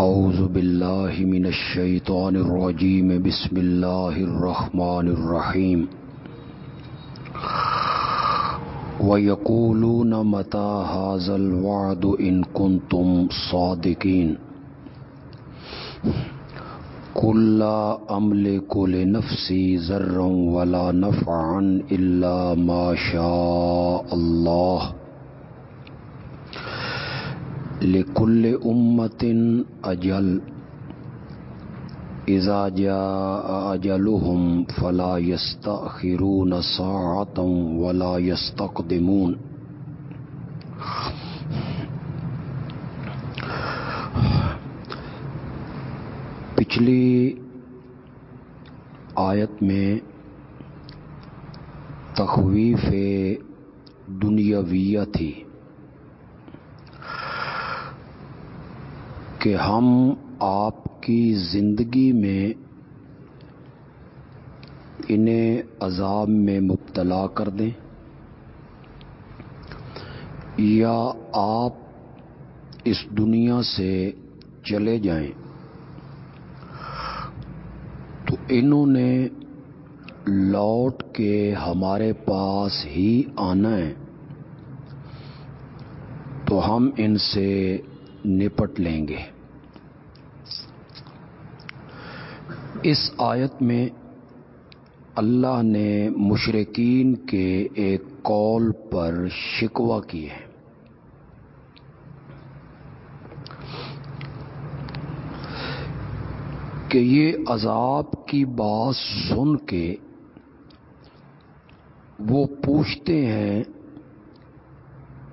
أعوذ بالله من الشيطان الرجيم. بسم الله الرحمن الرحيم. ويقولون متى هذا الوعد إن كنتم صادقين؟ قل لا أملك لنفسي ذرا ولا نفعا إلا ما شاء الله. لكل أمة أجل. إذا جاء أجلهم فلا يستأخرون ساعة ولا يستقدمون. پچھلی آیت میں تخویف دنیاویہ تھی۔ کہ ہم آپ کی زندگی میں انہیں عذاب میں مبتلا کر دیں یا آپ اس دنیا سے چلے جائیں تو انہوں نے لوٹ کے ہمارے پاس ہی آنا ہے تو ہم ان سے نپٹ لیں گے۔ اس آیت میں اللہ نے مشرقین کے ایک کال پر شکوہ کی ہے۔ کہ یہ عذاب کی بات سن کے وہ پوچھتے ہیں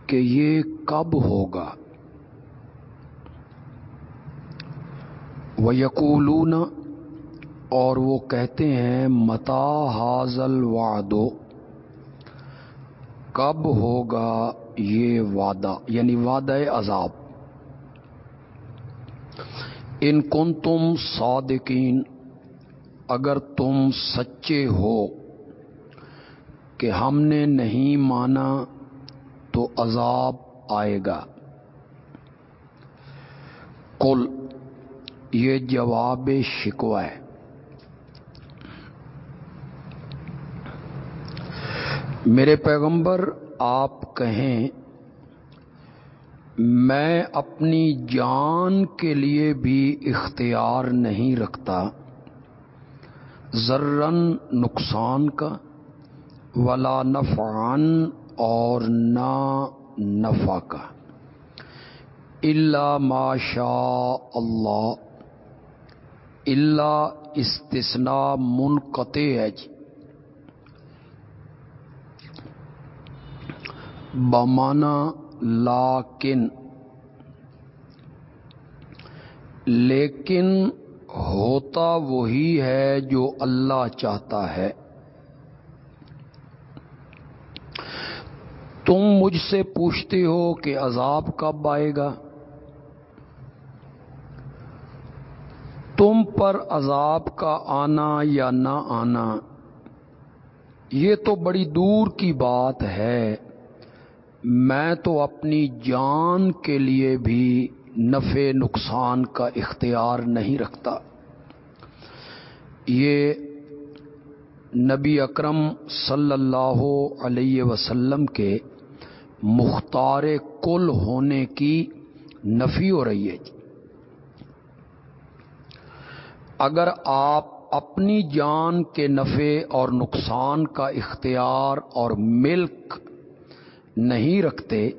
کہ یہ کب ہوگا؟ وہ یقولون اور وہ کہتے ہیں، متا حاضل وعدو کب ہوگا یہ وعدہ؟ یعنی وعدہ عذاب۔ ان کن تم صادقین، اگر تم سچے ہو کہ ہم نے نہیں مانا، تو عذاب آئے گا۔ کل یہ جواب شکوہ ہے۔ میرے پیغمبر، آپ کہیں، میں اپنی جان کے لیے بھی اختیار نہیں رکھتا۔ ذرن نقصان کا، ولا نفعان اور نہ نفع کا۔ اللہ ماشا اللہ اللہ استثنا منقطع ہے جی۔ بمانا لاکن۔ لیکن ہوتا وہی ہے جو اللہ چاہتا ہے۔ تم مجھ سے پوچھتے ہو کہ عذاب کب آئے گا تم پر عذاب کا آنا یا نہ آنا، یہ تو بڑی دور کی بات ہے۔ میں تو اپنی جان کے لیے بھی نفع نقصان کا اختیار نہیں رکھتا۔ یہ نبی اکرم صلی اللہ علیہ وسلم کے مختار کل ہونے کی نفی ہو رہی ہے۔ اگر آپ اپنی جان کے نفع اور نقصان کا اختیار اور ملک نہیں رکھتے،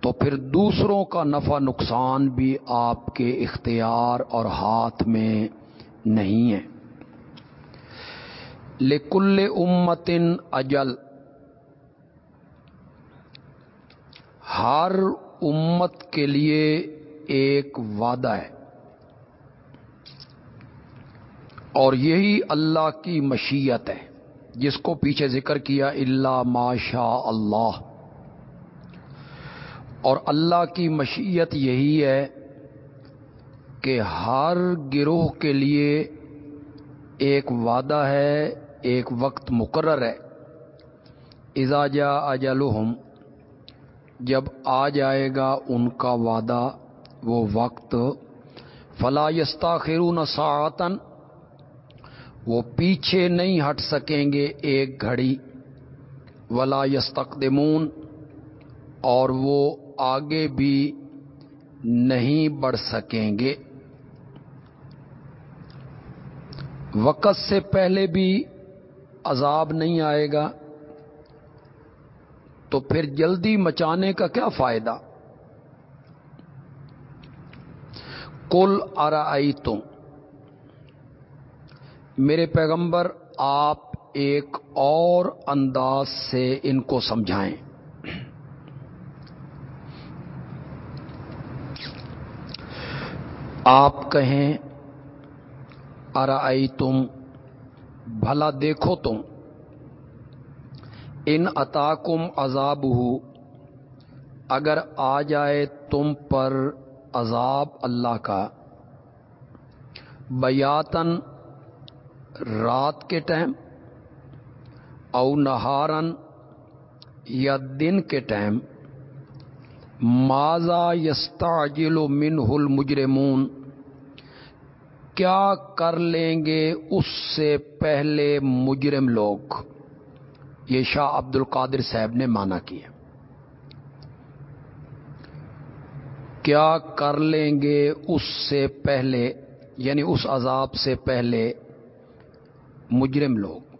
تو پھر دوسروں کا نفع نقصان بھی آپ کے اختیار اور ہاتھ میں نہیں ہے۔ لکل امتن اجل۔ ہر امت کے لیے ایک وعدہ ہے۔ اور یہی اللہ کی مشیت ہے، جس کو پیچھے ذکر کیا اللہ ماشا اللہ۔ اور اللہ کی مشیت یہی ہے کہ ہر گروہ کے لیے ایک وعدہ ہے، ایک وقت مقرر ہے۔ ازاجا اجلحم جب آ جائے گا ان کا وعدہ، وہ وقت، فلا یستا خیرون ساعتن وہ پیچھے نہیں ہٹ سکیں گے ایک گھڑی۔ ولا یستقدمون اور وہ آگے بھی نہیں بڑھ سکیں گے۔ وقت سے پہلے بھی عذاب نہیں آئے گا، تو پھر جلدی مچانے کا کیا فائدہ؟ کل ارائی تم میرے پیغمبر، آپ ایک اور انداز سے ان کو سمجھائیں۔ آپ کہیں ارائی تم بھلا دیکھو تم۔ ان اتاکم عذاب ہو اگر آ جائے تم پر عذاب اللہ کا۔ بیاتن رات کے ٹائم او نہارن یا دن کے ٹائم ماضا یستا جلو من ہل مجرمون کیا کر لیں گے اس سے پہلے مجرم لوگ؟ یہ شاہ عبد القادر صاحب نے مانا کیا۔ کیا کر لیں گے اس سے پہلے یعنی اس عذاب سے پہلے مجرم لوگ۔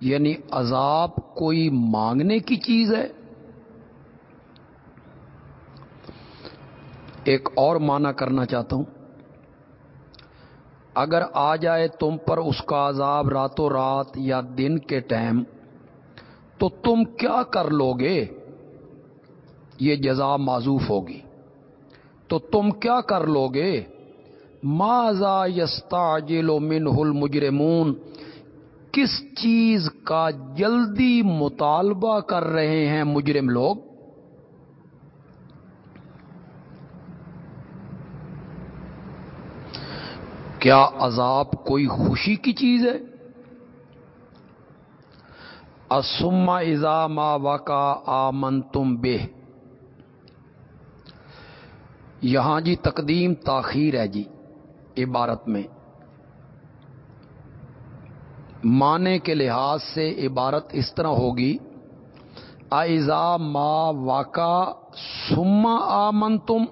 یعنی عذاب کوئی مانگنے کی چیز ہے۔ ایک اور معنی کرنا چاہتا ہوں۔ اگر آ جائے تم پر اس کا عذاب راتوں رات یا دن کے ٹائم، تو تم کیا کر لو گے یہ جزا معذوف ہوگی۔ تو تم کیا کر لو گے ماضا یستا جیلو من ہل مجرمون کس چیز کا جلدی مطالبہ کر رہے ہیں مجرم لوگ؟ کیا عذاب کوئی خوشی کی چیز ہے؟ اسما ازا ما وقا آمن تم بے یہاں جی تقدیم تاخیر ہے جی۔ عبارت میں۔ معنی کے لحاظ سے عبارت اس طرح ہوگی۔ ایزا ما واقع سما آمن تم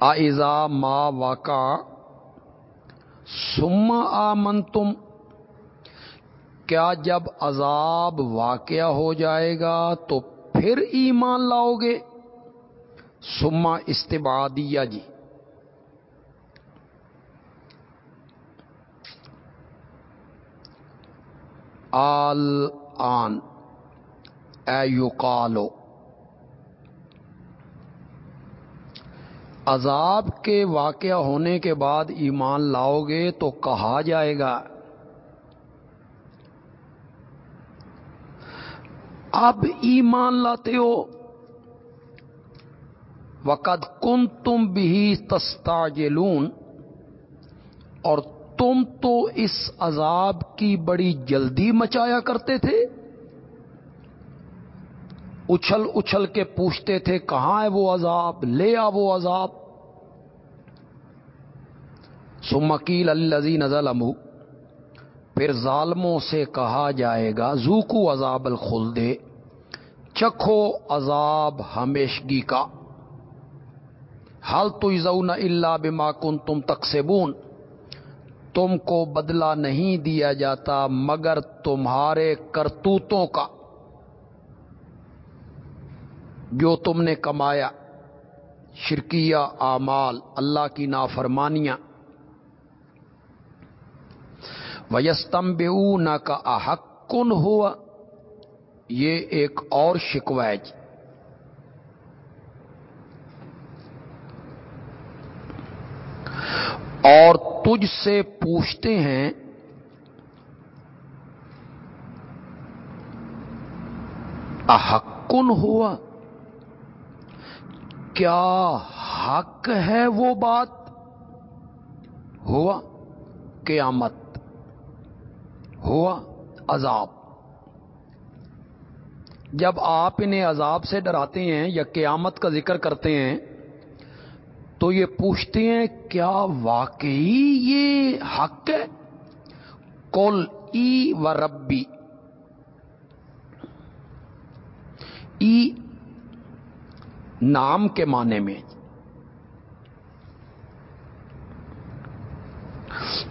ایزا ما واقع سما آمن تم کیا جب عذاب واقع ہو جائے گا تو پھر ایمان لاؤ گے؟ سما استبادیہ جی۔ آل آن اے یو عذاب کے واقع ہونے کے بعد ایمان لاؤ گے تو کہا جائے گا۔ اب ایمان لاتے ہو۔ وقد کن تم بھی تستا اور تم تو اس عذاب کی بڑی جلدی مچایا کرتے تھے۔ اچھل اچھل کے پوچھتے تھے، کہاں ہے وہ عذاب؟ لے آ وہ عذاب۔ سمکیل الزی نزل امو پھر ظالموں سے کہا جائے گا زوکو عذاب الخلدے چکھو عذاب ہمیشگی کا۔ حل تو زون اللہ بما کن تم تقسیبون تم کو بدلہ نہیں دیا جاتا مگر تمہارے کرتوتوں کا جو تم نے کمایا۔ شرکیہ اعمال، اللہ کی نافرمانیاں۔ ویستم بے نہ کا احق کن ہوا یہ ایک اور شکویج اور تجھ سے پوچھتے ہیں احکن ہوا؟ کیا حق ہے وہ بات؟ ہوا قیامت، ہوا عذاب۔ جب آپ انہیں عذاب سے ڈراتے ہیں یا قیامت کا ذکر کرتے ہیں تو یہ پوچھتے ہیں، کیا واقعی یہ حق ہے؟ کل ای و ربی۔ ای نام کے معنی میں۔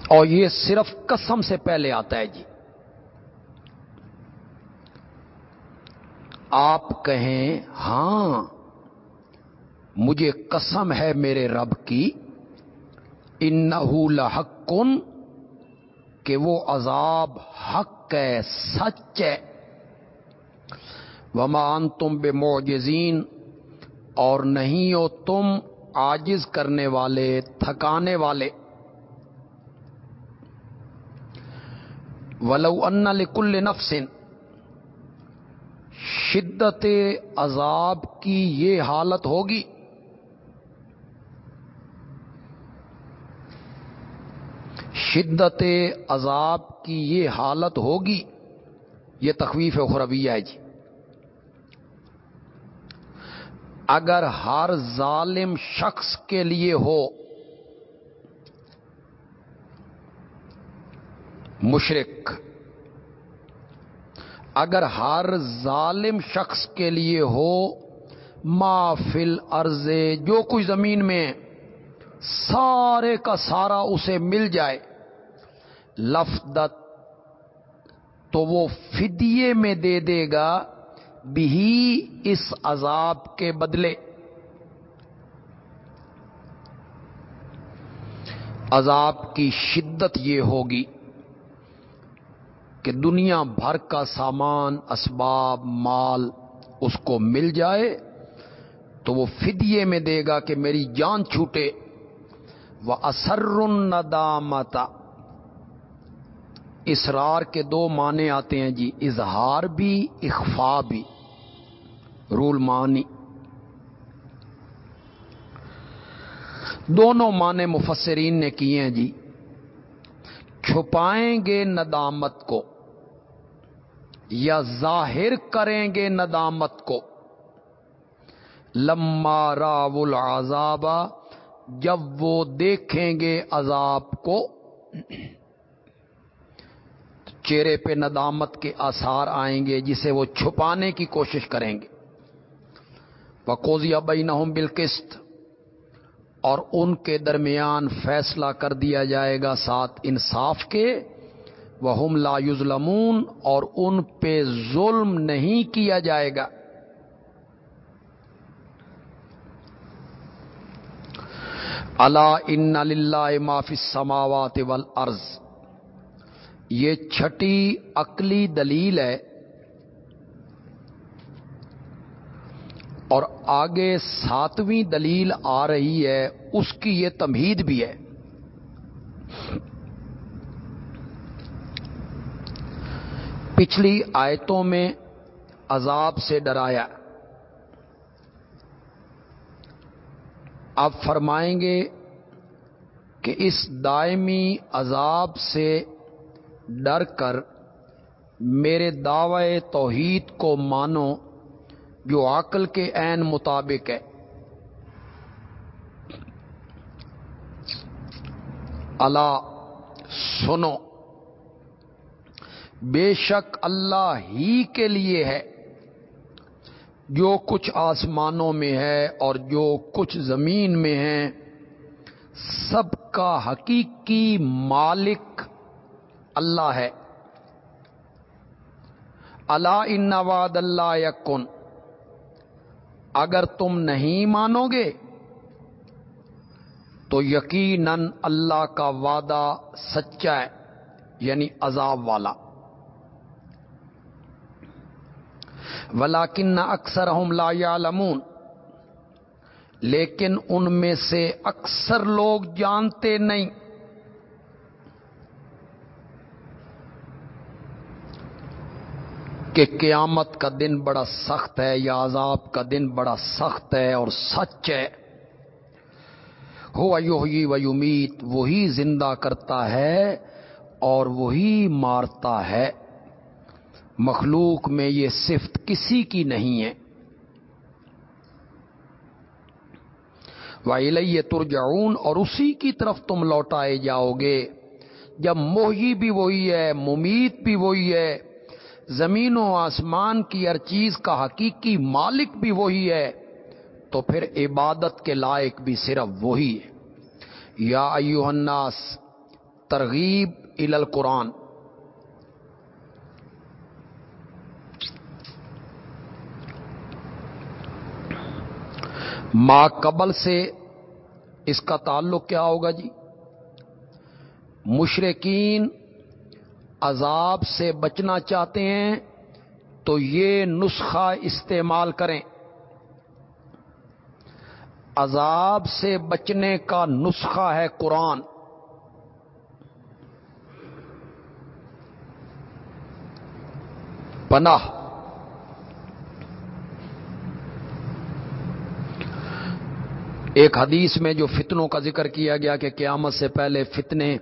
اور یہ صرف قسم سے پہلے آتا ہے جی۔ آپ کہیں ہاں مجھے قسم ہے میرے رب کی ان لحق کہ وہ عذاب حق ہے، سچ ہے۔ ومان تم بے معجزین اور نہیں ہو تم آجز کرنے والے، تھکانے والے۔ ولو ان لکل نفسن، شدت عذاب کی یہ حالت ہوگی۔ شدت عذاب کی یہ حالت ہوگی، یہ تخویف خربیہ ہے جی۔ اگر ہر ظالم شخص کے لیے ہو مشرق اگر ہر ظالم شخص کے لیے ہو، ما فل ارض جو کچھ زمین میں، سارے کا سارا اسے مل جائے۔ لفدت تو وہ فدیے میں دے دے گا بھی اس عذاب کے بدلے۔ عذاب کی شدت یہ ہوگی کہ دنیا بھر کا سامان، اسباب، مال اس کو مل جائے تو وہ فدیے میں دے گا کہ میری جان چھوٹے۔ وہ اثر ندامتا اسرار کے دو معنی آتے ہیں جی اظہار بھی اخفا بھی۔ رول معنی۔ دونوں معنی مفسرین نے کیے ہیں جی۔ چھپائیں گے ندامت کو یا ظاہر کریں گے ندامت کو۔ لما راو العذاب جب وہ دیکھیں گے عذاب کو۔ چہرے پہ ندامت کے آثار آئیں گے جسے وہ چھپانے کی کوشش کریں گے۔ بکوزیا بین بالکست اور ان کے درمیان فیصلہ کر دیا جائے گا ساتھ انصاف کے۔ وہ ہم لا یظلمون اور ان پہ ظلم نہیں کیا جائے گا۔ اللہ ان اللہ معافی سماوات ول یہ چھٹی عقلی دلیل ہے اور آگے ساتویں دلیل آ رہی ہے، اس کی یہ تمہید بھی ہے۔ پچھلی آیتوں میں عذاب سے ڈرایا۔ آپ فرمائیں گے کہ اس دائمی عذاب سے ڈر کر میرے دعوے توحید کو مانو جو عقل کے عین مطابق ہے۔ اللہ سنو۔ بے شک اللہ ہی کے لیے ہے۔ جو کچھ آسمانوں میں ہے اور جو کچھ زمین میں ہے، سب کا حقیقی مالک اللہ ہے۔ اللہ ان واد اللہ یکن۔ اگر تم نہیں مانو گے تو یقیناً اللہ کا وعدہ سچا ہے یعنی عذاب والا۔ ولاکن اکثر ہم لا یعلمون۔ لیکن ان میں سے اکثر لوگ جانتے نہیں۔ کہ قیامت کا دن بڑا سخت ہے، یا عذاب کا دن بڑا سخت ہے اور سچ ہے۔ ہو یوہی و یمیت، وہی زندہ کرتا ہے اور وہی مارتا ہے۔ مخلوق میں یہ صفت کسی کی نہیں ہے۔ وَإِلَيَّ تُرْجَعُونَ، اور اسی کی طرف تم لوٹائے جاؤ گے۔ جب موہی بھی وہی ہے، ممیت بھی وہی ہے زمین و آسمان کی ہر چیز کا حقیقی مالک بھی وہی ہے، تو پھر عبادت کے لائق بھی صرف وہی ہے۔ یا ایوہ الناس، ترغیب ال القرآن۔ ما قبل سے اس کا تعلق کیا ہوگا جی؟ مشرقین عذاب سے بچنا چاہتے ہیں، تو یہ نسخہ استعمال کریں۔ عذاب سے بچنے کا نسخہ ہے قرآن۔ پناہ۔ ایک حدیث میں جو فتنوں کا ذکر کیا گیا کہ قیامت سے پہلے فتنے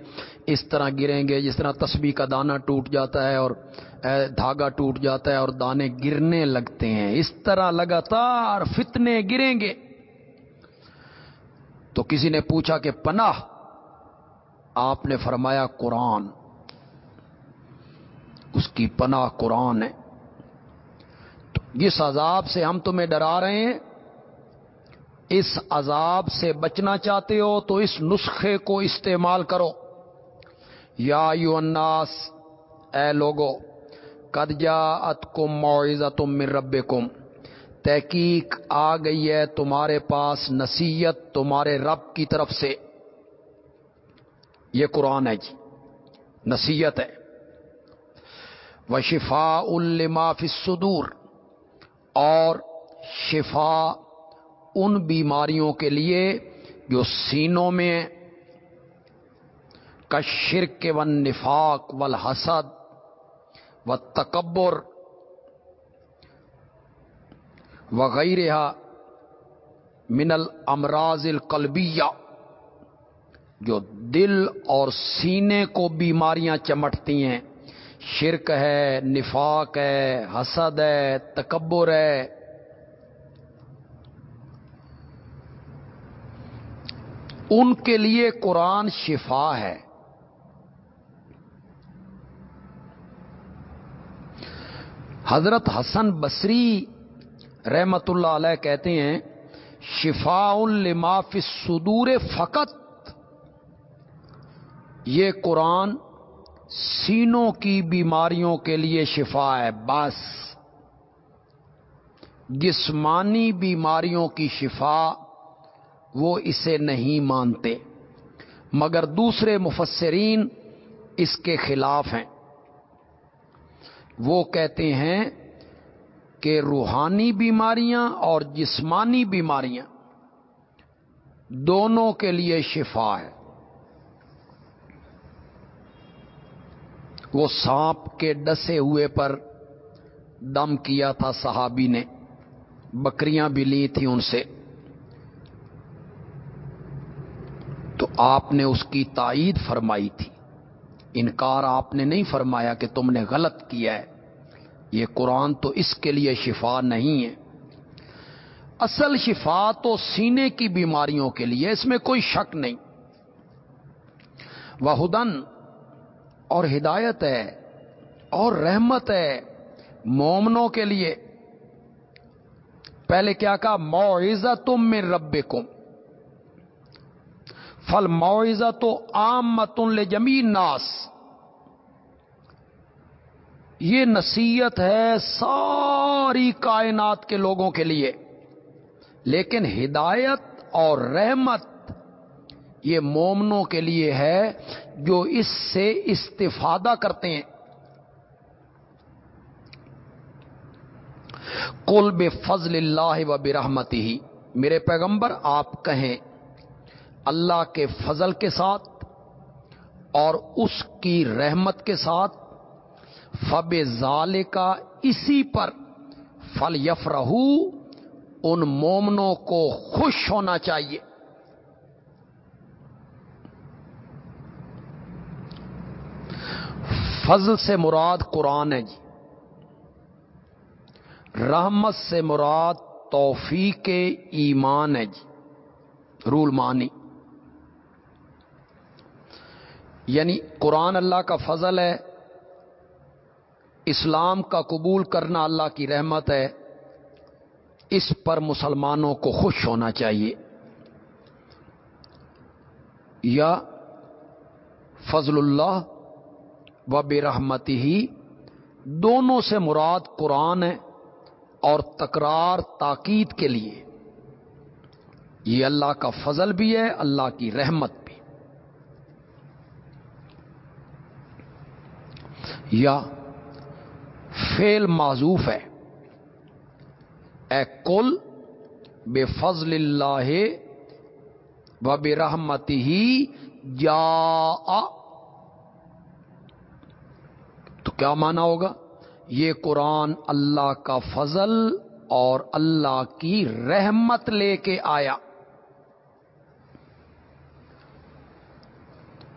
اس طرح گریں گے، جس طرح تسبیح کا دانہ ٹوٹ جاتا ہے اور دھاگا ٹوٹ جاتا ہے اور دانے گرنے لگتے ہیں۔ اس طرح لگاتار فتنے گریں گے۔ تو کسی نے پوچھا کہ پناہ، آپ نے فرمایا قرآن۔ اس کی پناہ قرآن ہے۔ تو جس عذاب سے ہم تمہیں ڈرا رہے ہیں اس عذاب سے بچنا چاہتے ہو تو اس نسخے کو استعمال کرو۔ یا یو اناس اے لوگو، قد جاءت کم معیزہ تم من رب تحقیق آ گئی ہے تمہارے پاس نصیحت تمہارے رب کی طرف سے۔ یہ قرآن ہے جی نصیحت ہے۔ وہ شفا فی الصدور، اور شفا ان بیماریوں کے لیے جو سینوں میں کشرک و نفاق و الحسد و تکبر وغیرہ من الامراض القلبیہ، جو دل اور سینے کو بیماریاں چمٹتی ہیں۔ شرک ہے، نفاق ہے، حسد ہے، تکبر ہے۔ ان کے لیے قرآن شفا ہے۔ حضرت حسن بصری رحمت اللہ علیہ کہتے ہیں شفا فی الصدور فقط۔ یہ قرآن سینوں کی بیماریوں کے لیے شفا ہے، بس۔ جسمانی بیماریوں کی شفا وہ اسے نہیں مانتے۔ مگر دوسرے مفسرین اس کے خلاف ہیں۔ وہ کہتے ہیں کہ روحانی بیماریاں اور جسمانی بیماریاں دونوں کے لیے شفا ہے۔ وہ سانپ کے ڈسے ہوئے پر دم کیا تھا صحابی نے۔ بکریاں بھی لی تھیں ان سے۔ تو آپ نے اس کی تائید فرمائی تھی۔ انکار آپ نے نہیں فرمایا کہ تم نے غلط کیا ہے۔ یہ قرآن تو اس کے لیے شفا نہیں ہے۔ اصل شفا تو سینے کی بیماریوں کے لیے، اس میں کوئی شک نہیں۔ وہ ہدن اور ہدایت ہے، اور رحمت ہے مومنوں کے لیے۔ پہلے کیا کہا؟ معیزہ تم میں رب فل معیزہ تو عام متن ناس یہ نصیحت ہے ساری کائنات کے لوگوں کے لیے، لیکن ہدایت اور رحمت یہ مومنوں کے لیے ہے جو اس سے استفادہ کرتے ہیں۔ کل بے فضل اللہ و برحمتی ہی میرے پیغمبر، آپ کہیں اللہ کے فضل کے ساتھ اور اس کی رحمت کے ساتھ فب ظال کا اسی پر فل یف ان مومنوں کو خوش ہونا چاہیے۔ فضل سے مراد قرآن ہے جی۔ رحمت سے مراد توفیق ایمان ہے جی۔ رول مانی یعنی قرآن اللہ کا فضل ہے، اسلام کا قبول کرنا اللہ کی رحمت ہے، اس پر مسلمانوں کو خوش ہونا چاہیے۔ یا فضل اللہ و بے رحمتی ہی دونوں سے مراد قرآن ہے اور تکرار تاکید کے لیے۔ یہ اللہ کا فضل بھی ہے، اللہ کی رحمت بھی یا فیل معذوف ہے۔ اے کل بے فضل اللہ و بے رحمت ہی جا تو کیا مانا ہوگا؟ یہ قرآن اللہ کا فضل اور اللہ کی رحمت لے کے آیا۔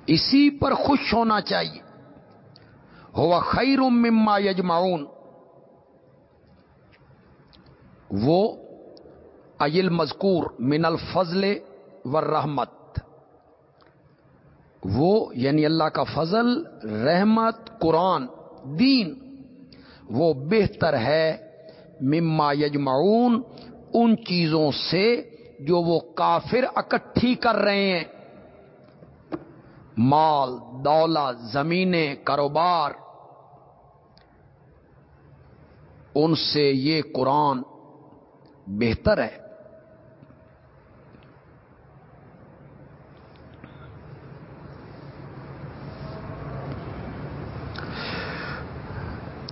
اسی پر خوش ہونا چاہیے۔ ہوا خیر مما یجمعون. وہ ایل مذکور من الفضل و رحمت وہ یعنی اللہ کا فضل، رحمت، قرآن، دین. وہ بہتر ہے مما یجمعون ان چیزوں سے جو وہ کافر اکٹھی کر رہے ہیں. مال، دولت، زمینیں، کاروبار ان سے یہ قرآن بہتر ہے۔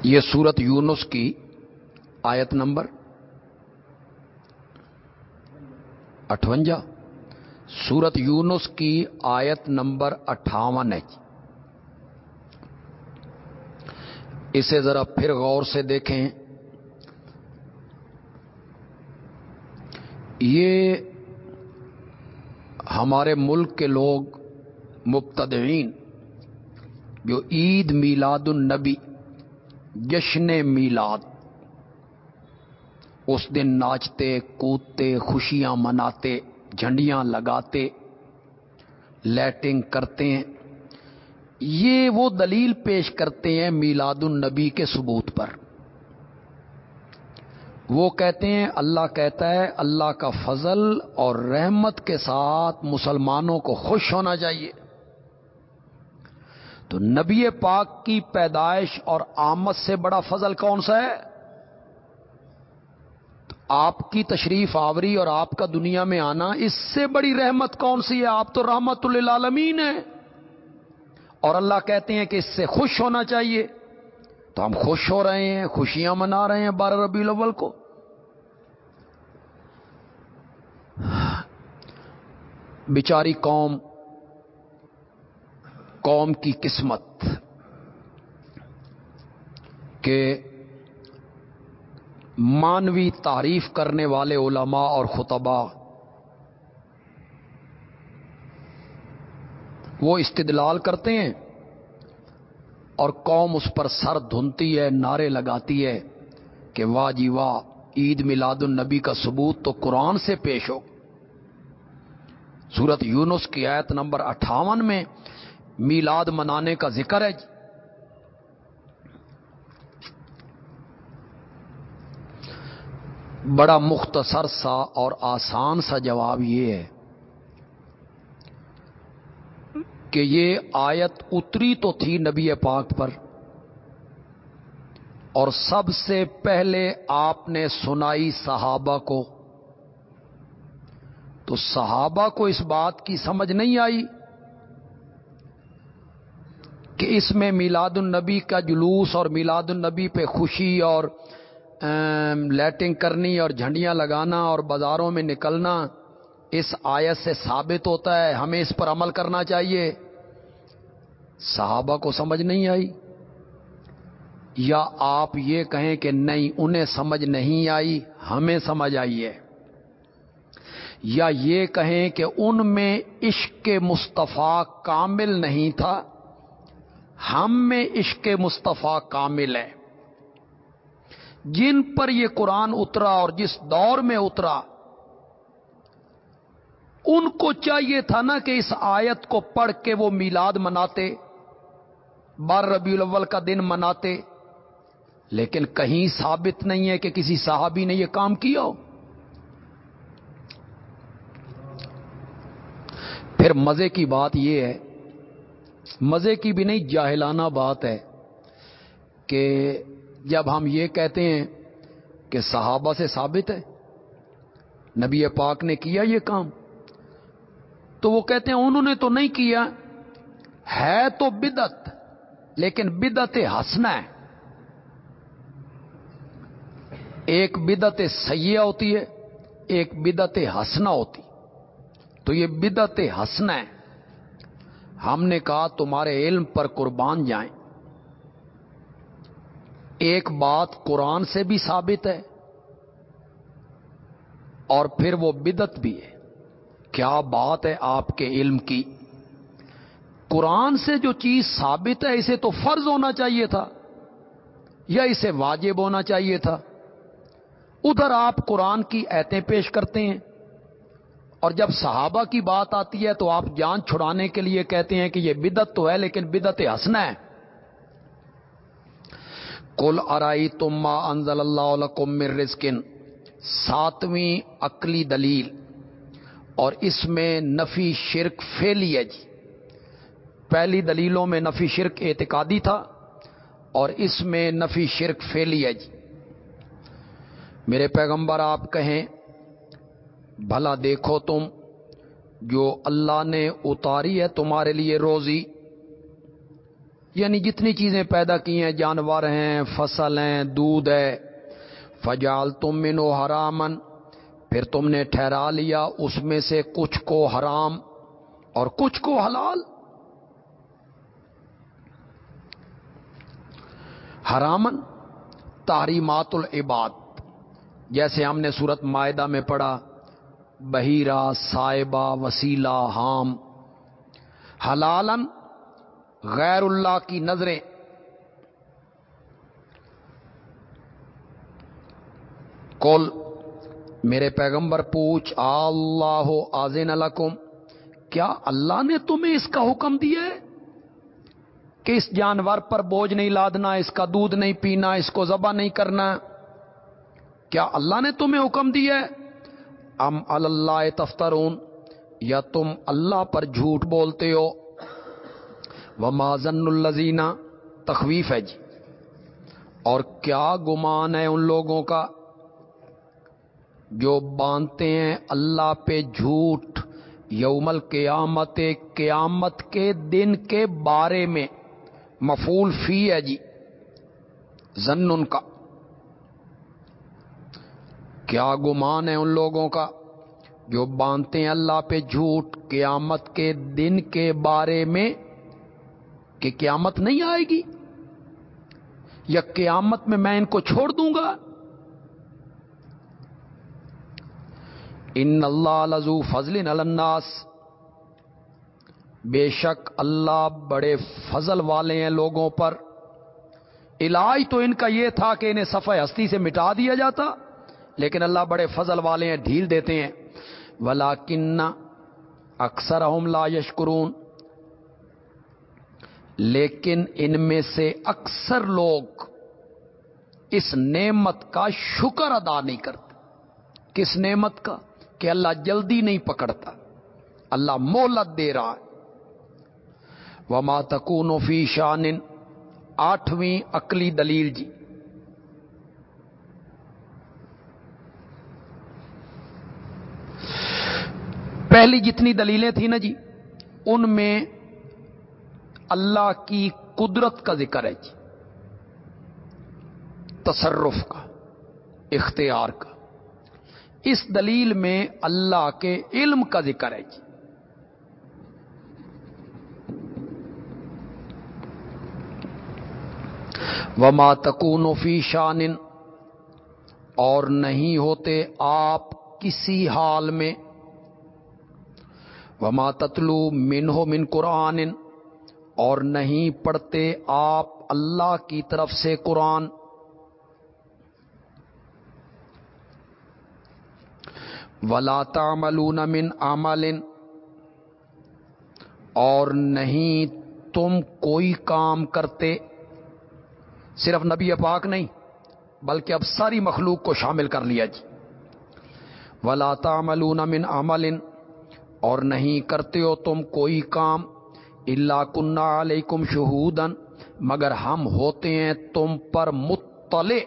یہ سورت یونس کی آیت نمبر اٹھونجا۔ سورت یونس کی آیت نمبر اٹھاون ہے۔ اسے ذرا پھر غور سے دیکھیں۔ یہ ہمارے ملک کے لوگ مبتدعین، جو عید میلاد النبی، جشن میلاد، اس دن ناچتے، کودتے، خوشیاں مناتے، جھنڈیاں لگاتے، لیٹنگ کرتے ہیں، یہ وہ دلیل پیش کرتے ہیں میلاد النبی کے ثبوت پر۔ وہ کہتے ہیں، اللہ کہتا ہے، اللہ کا فضل اور رحمت کے ساتھ مسلمانوں کو خوش ہونا چاہیے۔ تو نبی پاک کی پیدائش اور آمد سے بڑا فضل کون سا ہے؟ آپ کی تشریف آوری اور آپ کا دنیا میں آنا، اس سے بڑی رحمت کون سی ہے؟ آپ تو رحمت للعالمین ہیں۔ اور اللہ کہتے ہیں کہ اس سے خوش ہونا چاہیے۔ تو ہم خوش ہو رہے ہیں، خوشیاں منا رہے ہیں بارہ ربی الاول کو۔ بیچاری قوم قوم کی قسمت کہ مانوی تعریف کرنے والے علماء اور خطبہ وہ استدلال کرتے ہیں اور قوم اس پر سر دھنتی ہے، نعرے لگاتی ہے کہ واہ جی واہ، عید میلاد النبی کا ثبوت تو قرآن سے پیش ہو۔ سورت یونس کی آیت نمبر اٹھاون میں میلاد منانے کا ذکر ہے۔ بڑا مختصر سا اور آسان سا جواب یہ ہے کہ یہ آیت اتری تو تھی نبی پاک پر، اور سب سے پہلے آپ نے سنائی صحابہ کو تو صحابہ کو اس بات کی سمجھ نہیں آئی کہ اس میں میلاد النبی کا جلوس اور میلاد النبی پہ خوشی اور لیٹنگ کرنی اور جھنڈیاں لگانا اور بازاروں میں نکلنا اس آیت سے ثابت ہوتا ہے، ہمیں اس پر عمل کرنا چاہیے۔ صحابہ کو سمجھ نہیں آئی۔ یا آپ یہ کہیں کہ نہیں، انہیں سمجھ نہیں آئی، ہمیں سمجھ آئی ہے۔ یا یہ کہیں کہ ان میں عشق مصطفیٰ کامل نہیں تھا، ہم میں عشق مصطفیٰ کامل ہے جن پر یہ قرآن اترا اور جس دور میں اترا، ان کو چاہیے تھا نا کہ اس آیت کو پڑھ کے وہ میلاد مناتے بار ربیع الاول کا دن مناتے، لیکن کہیں ثابت نہیں ہے کہ کسی صحابی نے یہ کام کیا ہو۔ پھر مزے کی بات یہ ہے، مزے کی بھی نہیں، جاہلانہ بات ہے کہ جب ہم یہ کہتے ہیں کہ صحابہ سے ثابت ہے، نبی پاک نے کیا یہ کام، تو وہ کہتے ہیں انہوں نے تو نہیں کیا، ہے تو بدت لیکن بدت ہسنا ہے۔ ایک بدت سیاح ہوتی ہے، ایک بدت ہسنا ہوتی تو یہ بدت ہسنا ہے۔ ہم نے کہا تمہارے علم پر قربان جائیں۔ ایک بات قرآن سے بھی ثابت ہے اور پھر وہ بدت بھی ہے۔ کیا بات ہے آپ کے علم کی؟ قرآن سے جو چیز ثابت ہے، اسے تو فرض ہونا چاہیے تھا یا اسے واجب ہونا چاہیے تھا۔ ادھر آپ قرآن کی ایتیں پیش کرتے ہیں۔ اور جب صحابہ کی بات آتی ہے تو آپ جان چھڑانے کے لیے کہتے ہیں کہ یہ بدت تو ہے لیکن بدت ہسنا ہے۔ کل ارائی تما انزل اللہ مر رزکن ساتویں عقلی دلیل۔ اور اس میں نفی شرک فیلی ہے جی۔ پہلی دلیلوں میں نفی شرک اعتقادی تھا اور اس میں نفی شرک فیلی ہے جی۔ میرے پیغمبر آپ کہیں بھلا دیکھو تم، جو اللہ نے اتاری ہے تمہارے لیے روزی۔ یعنی جتنی چیزیں پیدا کی ہیں، جانور ہیں، فصل ہیں، دودھ ہے۔ فجال تم منو حرامن پھر تم نے ٹھہرا لیا اس میں سے کچھ کو حرام اور کچھ کو حلال۔ حرامن تحریمات العباد، جیسے ہم نے صورت معاہدہ میں پڑھا۔ بہیرا صاحبہ وسیلہ حام۔ حلالن غیر اللہ کی نظریں۔ کل میرے پیغمبر، پوچھ، اللہ آزین الکم کیا اللہ نے تمہیں اس کا حکم دیا ہے کہ اس جانور پر بوجھ نہیں لادنا، اس کا دودھ نہیں پینا، اس کو ذبح نہیں کرنا؟ کیا اللہ نے تمہیں حکم دیا ہے ام اللہ تفترون، یا تم اللہ پر جھوٹ بولتے ہو؟ وہ مازن الزینہ تخویف ہے جی۔ اور کیا گمان ہے ان لوگوں کا جو باندھتے ہیں اللہ پہ جھوٹ یومل قیامت قیامت کے دن کے بارے میں مفول فی ہے جی زن ان کا۔ کیا گمان ہے ان لوگوں کا جو باندھتے ہیں اللہ پہ جھوٹ قیامت کے دن کے بارے میں کہ قیامت نہیں آئے گی یا قیامت میں میں ان کو چھوڑ دوں گا؟ ان اللہ لزو فضل الناس۔ بے شک اللہ بڑے فضل والے ہیں لوگوں پر۔ علاج تو ان کا یہ تھا کہ انہیں صفحہ ہستی سے مٹا دیا جاتا۔ لیکن اللہ بڑے فضل والے ہیں، ڈھیل دیتے ہیں۔ ولا کن اکثر لا یشکرون لیکن ان میں سے اکثر لوگ اس نعمت کا شکر ادا نہیں کرتے۔ کس نعمت کا؟ کہ اللہ جلدی نہیں پکڑتا۔ اللہ مولت دے رہا ہے۔ وما تکون فی شان آٹھویں عقلی دلیل جی۔ پہلی جتنی دلیلیں تھیں نا جی ان میں اللہ کی قدرت کا ذکر ہے جی تصرف کا، اختیار کا۔ اس دلیل میں اللہ کے علم کا ذکر ہے جی۔ وما تکون فی شان اور نہیں ہوتے آپ کسی حال میں۔ وما تتلو منہ من قرآن اور نہیں پڑھتے آپ اللہ کی طرف سے قرآن۔ ولا تعملون من عمل اور نہیں تم کوئی کام کرتے، صرف نبی پاک نہیں، بلکہ اب ساری مخلوق کو شامل کر لیا جی۔ ولا تعملون من عمل اور نہیں کرتے ہو تم کوئی کام اللہ کنہ علیکم شہودن مگر ہم ہوتے ہیں تم پر مطلع۔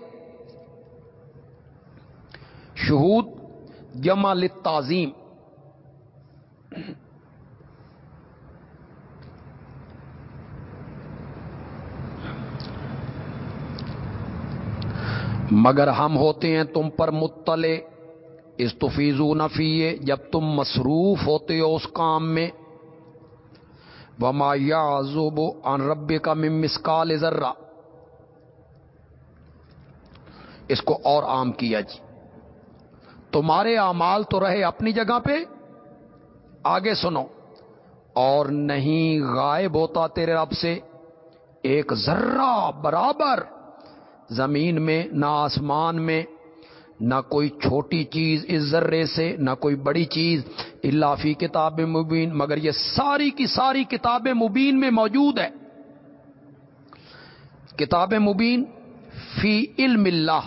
شہود جمع تعظیم مگر ہم ہوتے ہیں تم پر مطلع۔ استفیزو نفیے جب تم مصروف ہوتے ہو اس کام میں، وما یا زوب ان رب کا مسکال ذرہ۔ اس کو اور عام کیا جی۔ تمہارے اعمال تو رہے اپنی جگہ پہ، آگے سنو۔ اور نہیں غائب ہوتا تیرے رب سے، ایک ذرہ برابر زمین میں، نہ آسمان میں نہ کوئی چھوٹی چیز اس ذرے سے، نہ کوئی بڑی چیز اللہ فی کتاب مبین، مگر یہ ساری کی ساری کتاب مبین میں موجود ہے۔ کتاب مبین فی علم اللہ،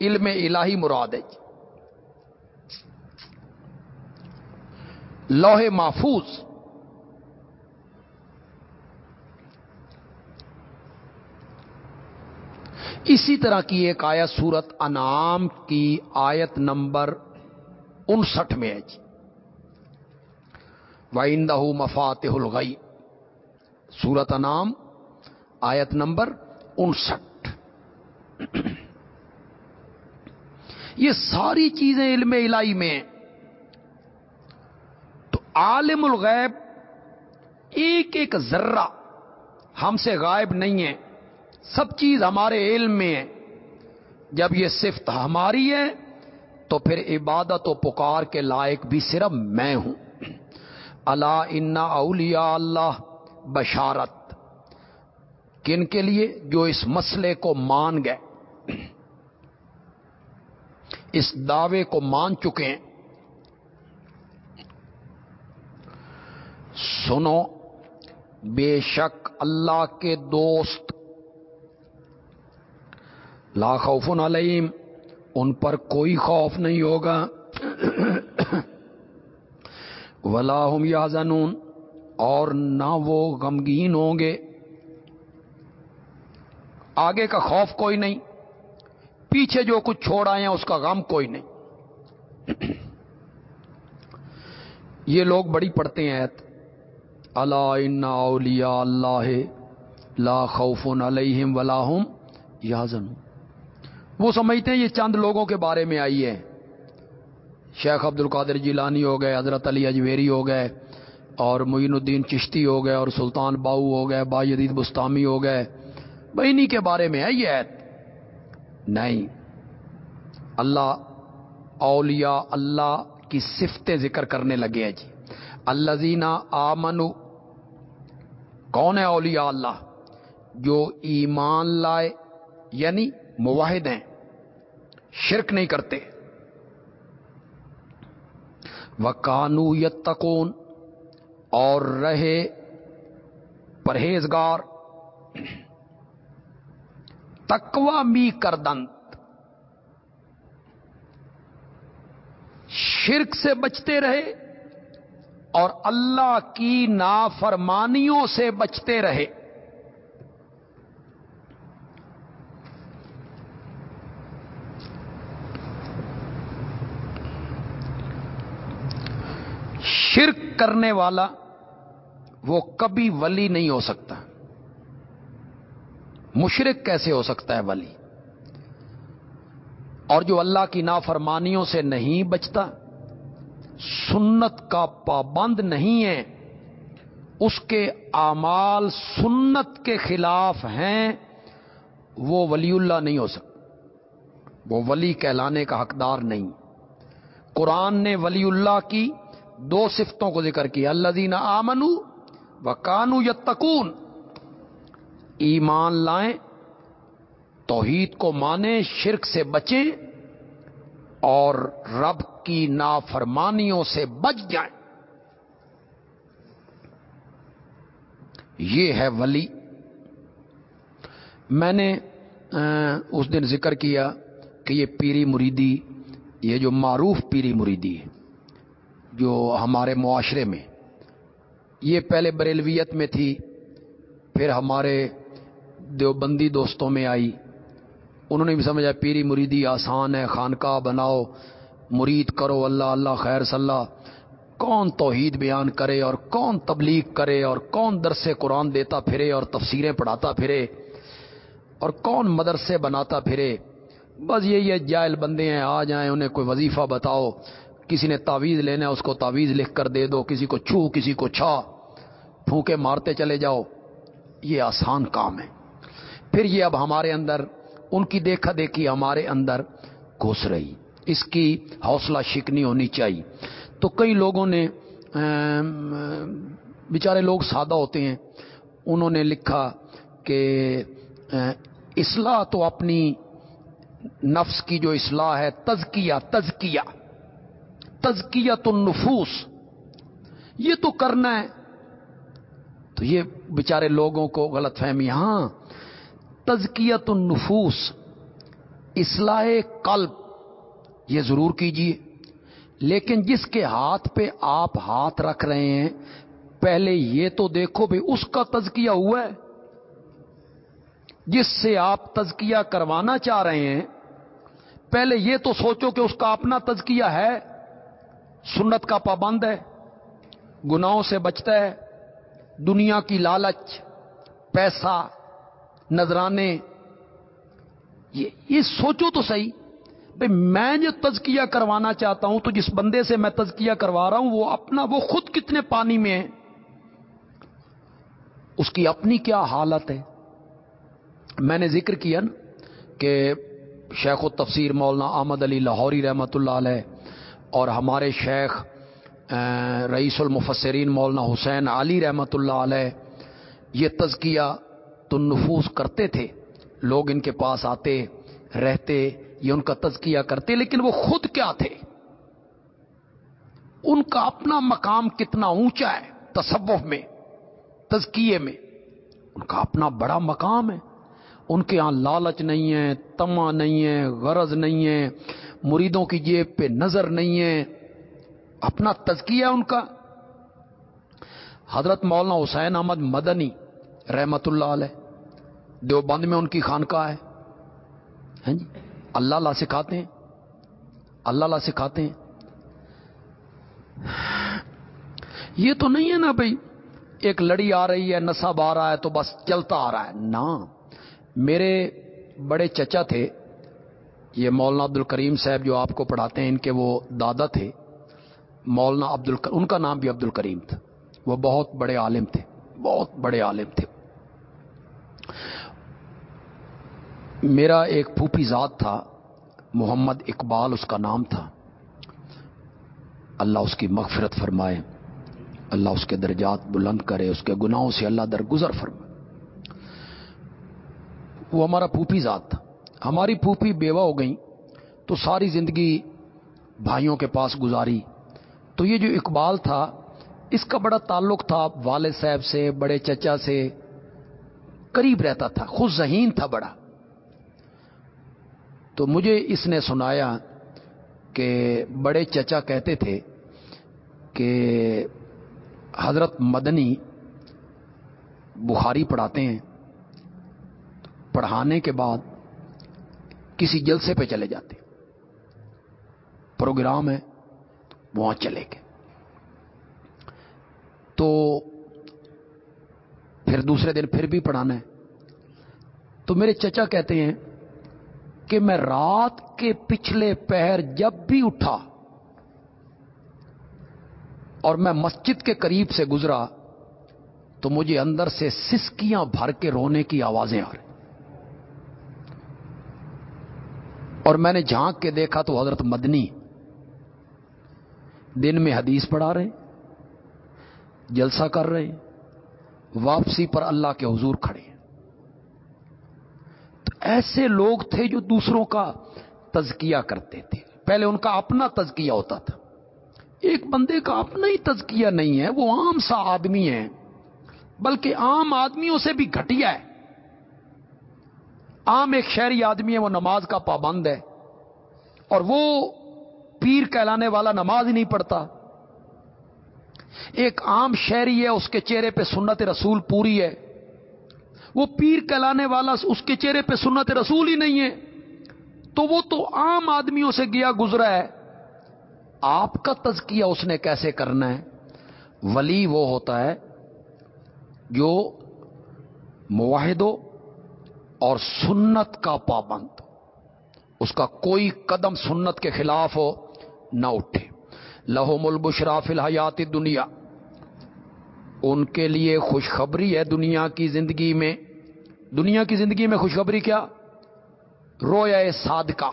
علم الہی مراد ہے۔ لوہے محفوظ۔ اسی طرح کی ایک آیت سورت انعام کی آیت نمبر انسٹھ میں ہے جی۔ وائندہ مفات الغی سورت انعام، آیت نمبر انسٹھ۔ یہ ساری چیزیں علم الہی میں ہیں۔ تو عالم الغیب ایک ایک ذرہ ہم سے غائب نہیں ہے سب چیز ہمارے علم میں ہے۔ جب یہ صفت ہماری ہے، تو پھر عبادت و پکار کے لائق بھی صرف میں ہوں۔ اللہ انا اولیاء اللہ بشارت۔ کن کے لیے؟ جو اس مسئلے کو مان گئے۔ اس دعوے کو مان چکے ہیں۔ سنو، بے شک اللہ کے دوست لا خوف علیم ان پر کوئی خوف نہیں ہوگا۔ ولاحم یا اور نہ وہ غمگین ہوں گے۔ آگے کا خوف کوئی نہیں، پیچھے جو کچھ چھوڑ آئے ہیں اس کا غم کوئی نہیں۔ یہ لوگ بڑی پڑھتے ہیں اللہ اولیاء اللہ لا خوف علیہم ولاحم یا وہ سمجھتے ہیں یہ چند لوگوں کے بارے میں آئی ہے۔ شیخ عبد القادر جیلانی ہو گئے، حضرت علی اجویری ہو گئے اور معین الدین چشتی ہو گئے اور سلطان باؤ ہو گئے، با جدید بستانی ہو گئے۔ بہنی کے بارے میں ہے۔ یہ نہیں، اللہ، اولیاء اللہ کی صفتیں ذکر کرنے لگے ہیں جی۔ اللہ زینا آمنو، کون ہے اولیاء اللہ؟ جو ایمان لائے یعنی مواحد ہیں۔ شرک نہیں کرتے۔ وہ کانو یتکون اور رہے پرہیزگار۔ تکوا می کردنت شرک سے بچتے رہے، اور اللہ کی نافرمانیوں سے بچتے رہے۔ شرک کرنے والا وہ کبھی ولی نہیں ہو سکتا۔ مشرق کیسے ہو سکتا ہے ولی؟ اور جو اللہ کی نافرمانیوں سے نہیں بچتا، سنت کا پابند نہیں ہے، اس کے اعمال سنت کے خلاف ہیں، وہ ولی اللہ نہیں ہو سکتا۔ وہ ولی کہلانے کا حقدار نہیں۔ قرآن نے ولی اللہ کی دو صفتوں کو ذکر کیا۔ اللہ دینا آمنو و کانو یتکون ایمان لائیں، توحید کو مانیں، شرک سے بچیں اور رب کی نافرمانیوں سے بچ جائیں۔ یہ ہے ولی۔ میں نے اس دن ذکر کیا کہ یہ پیری مریدی، یہ جو معروف پیری مریدی ہے۔ جو ہمارے معاشرے میں، یہ پہلے بریلویت میں تھی، پھر ہمارے دیوبندی دوستوں میں آئی۔ انہوں نے بھی سمجھا، پیری مریدی آسان ہے، خانقاہ بناؤ، مرید کرو، اللہ اللہ، خیر صلاح۔ کون توحید بیان کرے اور کون تبلیغ کرے اور کون درس قرآن دیتا پھرے اور تفسیریں پڑھاتا پھرے اور کون مدرسے بناتا پھرے۔ بس یہ یہ جائل بندے ہیں، آ جائیں، انہیں کوئی وظیفہ بتاؤ۔ کسی نے تعویذ لینا ہے، اس کو تعویذ لکھ کر دے دو، کسی کو چھو، کسی کو چھا، پھونکے مارتے چلے جاؤ، یہ آسان کام ہے۔ پھر یہ اب ہمارے اندر، ان کی دیکھا دیکھی ہمارے اندر گھس رہی۔ اس کی حوصلہ شکنی ہونی چاہیے۔ تو کئی لوگوں نے بیچارے لوگ سادہ ہوتے ہیں۔ انہوں نے لکھا کہ، اصلاح تو اپنی نفس کی جو اصلاح ہے، تزکیہ تزکیہ۔ تزکیہ تو نفوس یہ تو کرنا ہے۔ تو یہ بیچارے لوگوں کو غلط فہمی ہاں۔ تزکیت النفوس، اصلاح قلب، یہ ضرور کیجیے لیکن جس کے ہاتھ پہ آپ ہاتھ رکھ رہے ہیں، پہلے یہ تو دیکھو بھی اس کا تزکیہ ہوا ہے۔ جس سے آپ تزکیہ کروانا چاہ رہے ہیں، پہلے یہ تو سوچو کہ اس کا اپنا تزکیہ ہے۔ سنت کا پابند ہے، گناہوں سے بچتا ہے، دنیا کی لالچ، پیسہ، نذرانے، یہ یہ سوچو تو صحیح بھائی میں جو تزکیہ کروانا چاہتا ہوں تو جس بندے سے میں تزکیہ کروا رہا ہوں، وہ اپنا وہ خود کتنے پانی میں ہے؟ اس کی اپنی کیا حالت ہے؟ میں نے ذکر کیا نا کہ شیخ و تفسیر مولانا احمد علی لاہوری رحمۃ اللہ علیہ اور ہمارے شیخ رئیس المفسرین مولانا حسین علی رحمۃ اللہ علیہ، یہ تزکیہ تو نفوس کرتے تھے۔ لوگ ان کے پاس آتے، رہتے، یہ ان کا تزکیہ کرتے، لیکن وہ خود کیا تھے؟ ان کا اپنا مقام کتنا اونچا ہے تصوف میں، تزکیے میں۔ ان کا اپنا بڑا مقام ہے۔ ان کے ہاں لالچ نہیں ہے تما نہیں ہے، غرض نہیں ہے۔ مریدوں کی جیب پہ نظر نہیں ہے، اپنا تزکیہ ان کا۔ حضرت مولانا حسین احمد مدنی رحمت اللہ علیہ، دیوبند میں ان کی خانقاہ ہے۔ ہاں جی اللہ اللہ سکھاتے ہیں۔ اللہ اللہ سکھاتے ہیں۔ یہ تو نہیں ہے نا بھائی، ایک لڑی آ رہی ہے، نصب آ رہا ہے تو بس چلتا آ رہا ہے۔ نہ میرے بڑے چچا تھے یہ مولانا عبد الکریم صاحب جو آپ کو پڑھاتے ہیں، ان کے وہ دادا تھے۔ مولانا عبد ان کا نام بھی عبد الکریم تھا۔ وہ بہت بڑے عالم تھے۔ بہت بڑے عالم تھے۔ میرا ایک پھوپھی ذات تھا، محمد اقبال، اس کا نام تھا۔ اللہ اس کی مغفرت فرمائے۔ اللہ اس کے درجات بلند کرے، اس کے گناہوں سے اللہ درگزر فرمائے۔ وہ ہمارا پھوپھی ذات تھا۔ ہماری پھوپھی بیوہ ہو گئی تو ساری زندگی بھائیوں کے پاس گزاری۔ تو یہ جو اقبال تھا، اس کا بڑا تعلق تھا۔ والد صاحب سے، بڑے چچا سے قریب رہتا تھا، خود ذہین تھا بڑا۔ تو مجھے اس نے سنایا کہ بڑے چچا کہتے تھے کہ حضرت مدنی بخاری پڑھاتے ہیں۔ پڑھانے کے بعد کسی جلسے پہ چلے جاتے پروگرام ہے، وہاں چلے گئے۔ تو پھر دوسرے دن پھر بھی پڑھانا ہے۔ تو میرے چچا کہتے ہیں کہ میں رات کے پچھلے پہر جب بھی اٹھا اور میں مسجد کے قریب سے گزرا تو مجھے اندر سے سسکیاں بھر کے رونے کی آوازیں آ رہی۔ اور میں نے جھانک کے دیکھا تو حضرت مدنی دن میں حدیث پڑھا رہے جلسہ کر رہے واپسی پر اللہ کے حضور کھڑے تو ایسے لوگ تھے جو دوسروں کا تزکیہ کرتے تھے۔ پہلے ان کا اپنا تزکیہ ہوتا تھا۔ ایک بندے کا اپنا ہی تزکیہ نہیں ہے، وہ عام سا آدمی ہے، بلکہ عام آدمیوں سے بھی گھٹیا ہے۔ عام ایک شہری آدمی ہے، وہ نماز کا پابند ہے۔ اور وہ پیر کہلانے والا نماز ہی نہیں پڑھتا۔ ایک عام شہری ہے، اس کے چہرے پہ سنت رسول پوری ہے۔ وہ پیر کہلانے والا اس کے چہرے پہ سنت رسول ہی نہیں ہے۔ تو وہ تو عام آدمیوں سے گیا گزرا ہے۔ آپ کا تزکیہ اس نے کیسے کرنا ہے؟ ولی وہ ہوتا ہے جو معاہدوں اور سنت کا پابند۔ اس کا کوئی قدم سنت کے خلاف ہو نہ اٹھے۔ لہو ملبشرا فی الحیات دنیا ان کے لیے خوشخبری ہے دنیا کی زندگی میں۔ دنیا کی زندگی میں خوشخبری کیا؟ رویا صادقہ۔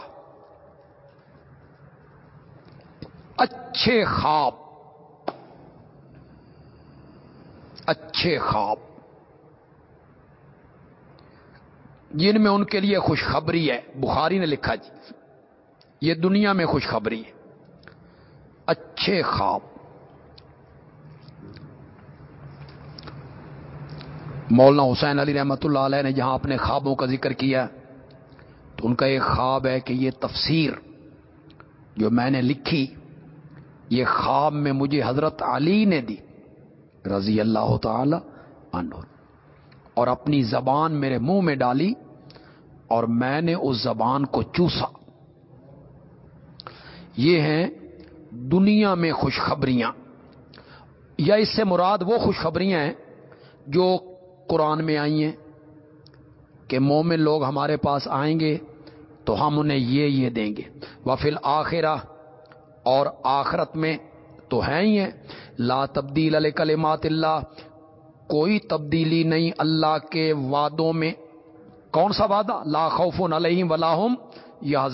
اچھے خواب۔ اچھے خواب۔ جن میں ان کے لیے خوشخبری ہے، بخاری نے لکھا جی۔ یہ دنیا میں خوشخبری ہے۔ اچھے خواب۔ مولانا حسین علی رحمت اللہ علیہ نے جہاں اپنے خوابوں کا ذکر کیا، تو ان کا ایک خواب ہے کہ یہ تفسیر جو میں نے لکھی، یہ خواب میں مجھے حضرت علی نے دی، رضی اللہ تعالی عنہ۔ اور اپنی زبان میرے منہ میں ڈالی اور میں نے اس زبان کو چوسا۔ یہ ہیں دنیا میں خوشخبریاں۔ یا اس سے مراد وہ خوشخبریاں ہیں جو قرآن میں آئی ہیں کہ مومن لوگ ہمارے پاس آئیں گے تو ہم انہیں یہ یہ دیں گے۔ وفل آخرہ اور آخرت میں تو ہے ہی ہیں۔ لا تبدیل علیہ کلمات اللہ کوئی تبدیلی نہیں اللہ کے وعدوں میں۔ کون سا وعدہ؟ لا خوف علیہم ولاحم یا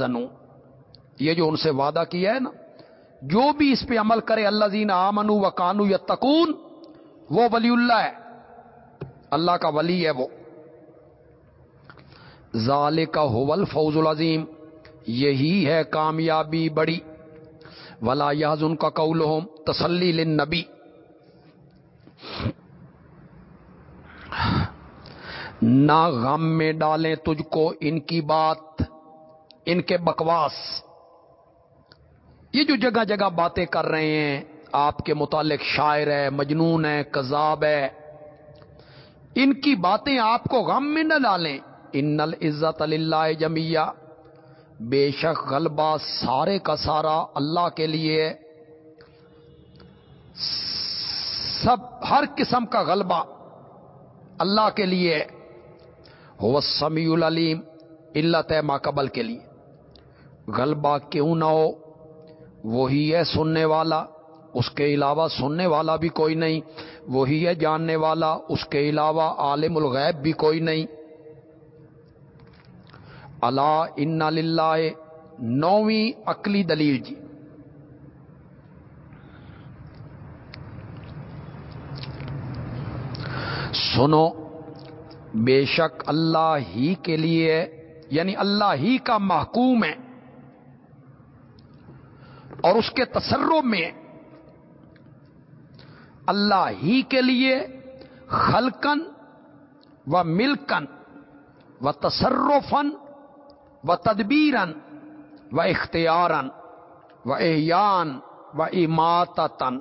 یہ جو ان سے وعدہ کیا ہے نا، جو بھی اس پہ عمل کرے اللہ زین آمنو و کانو یا تکون وہ ولی اللہ ہے۔ اللہ کا ولی ہے وہ۔ ظال کا حول فوز العظیم۔ یہی ہے کامیابی بڑی۔ ولا یاز ان کا قول ہوم تسلی نبی نہ غم میں ڈالیں تجھ کو ان کی بات، ان کے بکواس۔ یہ جو جگہ جگہ باتیں کر رہے ہیں، آپ کے متعلق شاعر ہے، مجنون ہے، کذاب ہے، ان کی باتیں آپ کو غم میں نہ ڈالیں۔ ان العزت اللہ جمیہ بے شک غلبہ سارے کا سارا اللہ کے لیے سب، ہر قسم کا غلبہ اللہ کے لیے ہے۔ ہو سمیع العلیم، اللہ ما قبل کے لیے۔ غلبہ کیوں نہ ہو، وہی ہے سننے والا، اس کے علاوہ سننے والا بھی کوئی نہیں۔ وہی ہے جاننے والا، اس کے علاوہ عالم الغیب بھی کوئی نہیں۔ اللہ ان للہ، نویں عقلی دلیل جی۔ سنو بے شک اللہ ہی کے لیے یعنی اللہ ہی کا محکوم ہے۔ اور اس کے تصرف میں اللہ ہی کے لیے خلکن و ملکن و تصرفن و تدبیرن و اختیارن و احیان و اماتن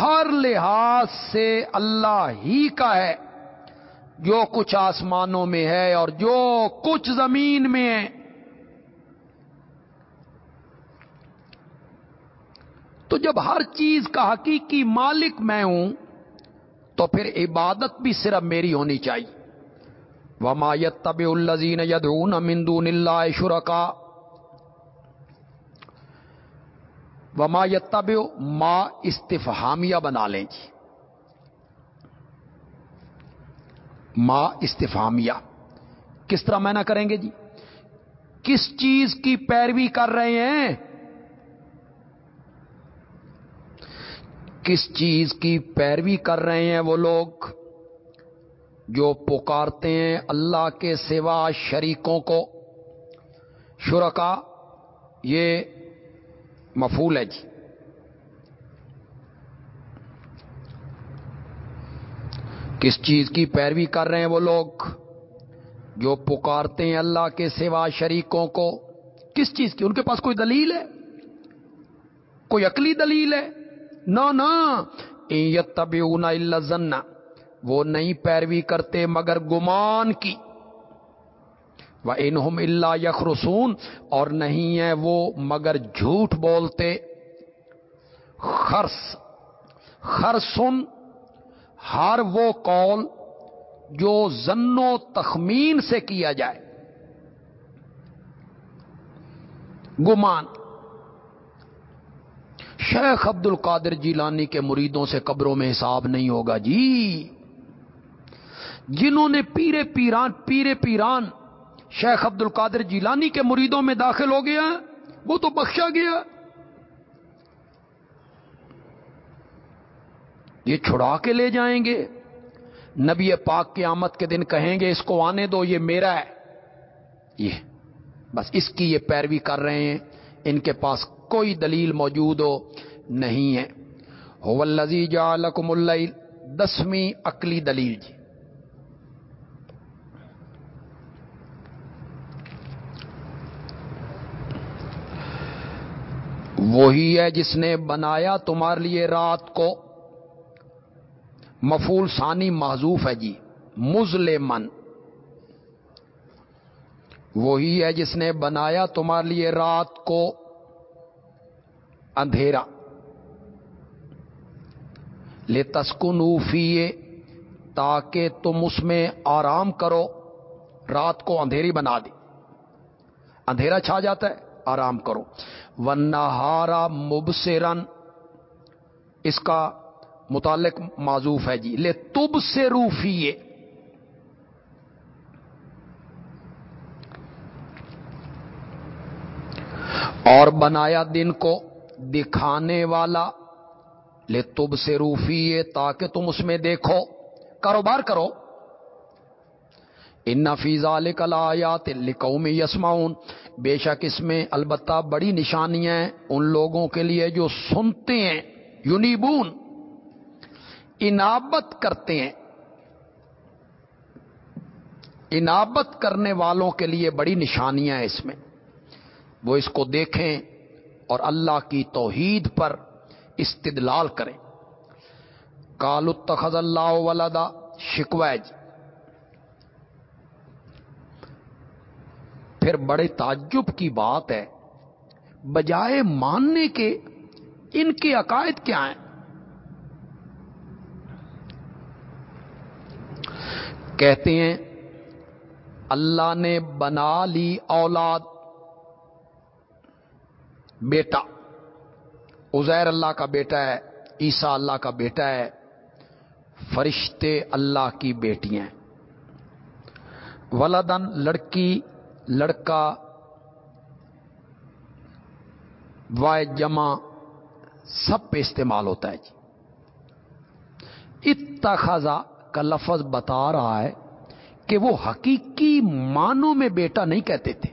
ہر لحاظ سے اللہ ہی کا ہے۔ جو کچھ آسمانوں میں ہے اور جو کچھ زمین میں ہے۔ تو جب ہر چیز کا حقیقی مالک میں ہوں، تو پھر عبادت بھی صرف میری ہونی چاہیے۔ وما تب الزین یدون مندون اللہ شرکا وما یتب ما استفہامیہ بنا لیں جی۔ ما استفامیہ کس طرح میں نہ کریں گے جی؟ کس چیز کی پیروی کر رہے ہیں؟ کس چیز کی پیروی کر رہے ہیں وہ لوگ جو پکارتے ہیں اللہ کے سوا شریکوں کو؟ شرکا، یہ مفول ہے جی۔ کس چیز کی پیروی کر رہے ہیں وہ لوگ؟ جو پکارتے ہیں اللہ کے سوا شریکوں کو، کس چیز کی؟ ان کے پاس کوئی دلیل ہے؟ کوئی عقلی دلیل ہے؟ نہ نہ۔ تب اللہ وہ نہیں پیروی کرتے مگر گمان کی۔ وہ انہم اللہ یخرسون، اور نہیں ہے وہ مگر جھوٹ بولتے۔ خرس، خرسن ہر وہ قول جو زن و تخمین سے کیا جائے۔ گمان۔ شیخ عبد القادر جیلانی کے مریدوں سے قبروں میں حساب نہیں ہوگا جی۔ جنہوں نے پیرے پیران پیرے پیران شیخ عبد القادر جیلانی کے مریدوں میں داخل ہو گیا، وہ تو بخشا گیا۔ یہ چھڑا کے لے جائیں گے۔ نبی پاک کی آمد کے دن کہیں گے، اس کو آنے دو، یہ میرا ہے۔ یہ، بس اس کی یہ پیروی کر رہے ہیں۔ ان کے پاس کوئی دلیل موجود ہو نہیں ہے۔ ہوزی جا لکم اللہ دسویں عقلی دلیل جی۔ وہی ہے جس نے بنایا تمہارے لیے رات کو۔ مفول ثانی معذوف ہے جی۔ مزل من وہی ہے جس نے بنایا تمہارے لیے رات کو اندھیرا۔ لے تسکن اوفیے تاکہ تم اس میں آرام کرو، رات کو اندھیری بنا دی۔ اندھیرا چھا جاتا ہے، آرام کرو۔ ونہارا مبصرن اس کا متعلق معذوف ہے جی۔ لے تب سے روفیے اور بنایا دن کو دکھانے والا۔ لے تب سے روفیے تاکہ تم اس میں دیکھو۔ کاروبار کرو۔ ان فیضا لکلایات لکھو میں یسماؤن بے شک اس میں البتہ بڑی نشانیاں ہیں ان لوگوں کے لیے جو سنتے ہیں۔ یونیبون۔ انابت کرتے ہیں۔ انابت کرنے والوں کے لیے بڑی نشانیاں ہیں اس میں۔ وہ اس کو دیکھیں اور اللہ کی توحید پر استدلال کریں۔ کال التخذ اللہ ولدا شکویج جی۔ پھر بڑے تعجب کی بات ہے۔ بجائے ماننے کے ان کے عقائد کیا ہیں؟ کہتے ہیں، اللہ نے بنا لی اولاد، بیٹا۔ ازیر اللہ کا بیٹا ہے عیسا اللہ کا بیٹا ہے، فرشتے اللہ کی بیٹیاں ولدن لڑکی، لڑکا، وائے جمع، سب پہ استعمال ہوتا ہے جی۔ اتخذا کا لفظ بتا رہا ہے کہ وہ حقیقی معنوں میں بیٹا نہیں کہتے تھے،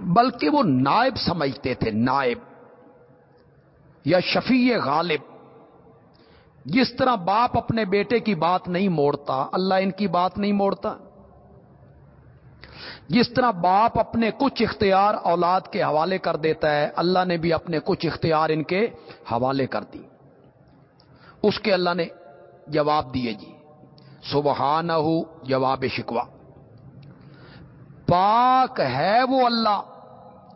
بلکہ وہ نائب سمجھتے تھے، نائب یا شفیع غالب۔ جس طرح باپ اپنے بیٹے کی بات نہیں موڑتا، اللہ ان کی بات نہیں موڑتا۔ جس طرح باپ اپنے کچھ اختیار اولاد کے حوالے کر دیتا ہے، اللہ نے بھی اپنے کچھ اختیار ان کے حوالے کر دی۔ اس کے اللہ نے جواب دیے جی۔ سبحان ہو جواب شکوا پاک ہے وہ اللہ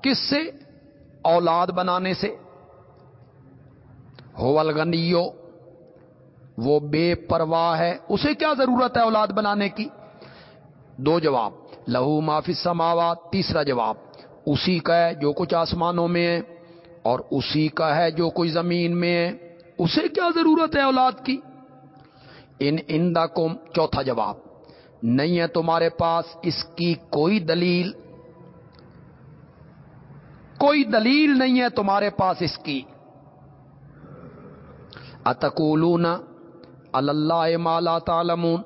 کس سے؟ اولاد بنانے سے۔ ہوگنیو وہ بے پرواہ ہے۔ اسے کیا ضرورت ہے اولاد بنانے کی؟ دو جواب۔ لہو معافی سماوات تیسرا جواب۔ اسی کا ہے جو کچھ آسمانوں میں ہے اور اسی کا ہے جو کوئی زمین میں ہے۔ اسے کیا ضرورت ہے اولاد کی؟ ان اندا کو چوتھا جواب، نہیں ہے تمہارے پاس اس کی کوئی دلیل کوئی دلیل نہیں ہے تمہارے پاس اس کی۔ اتکولون اللہ مالا تعلمون،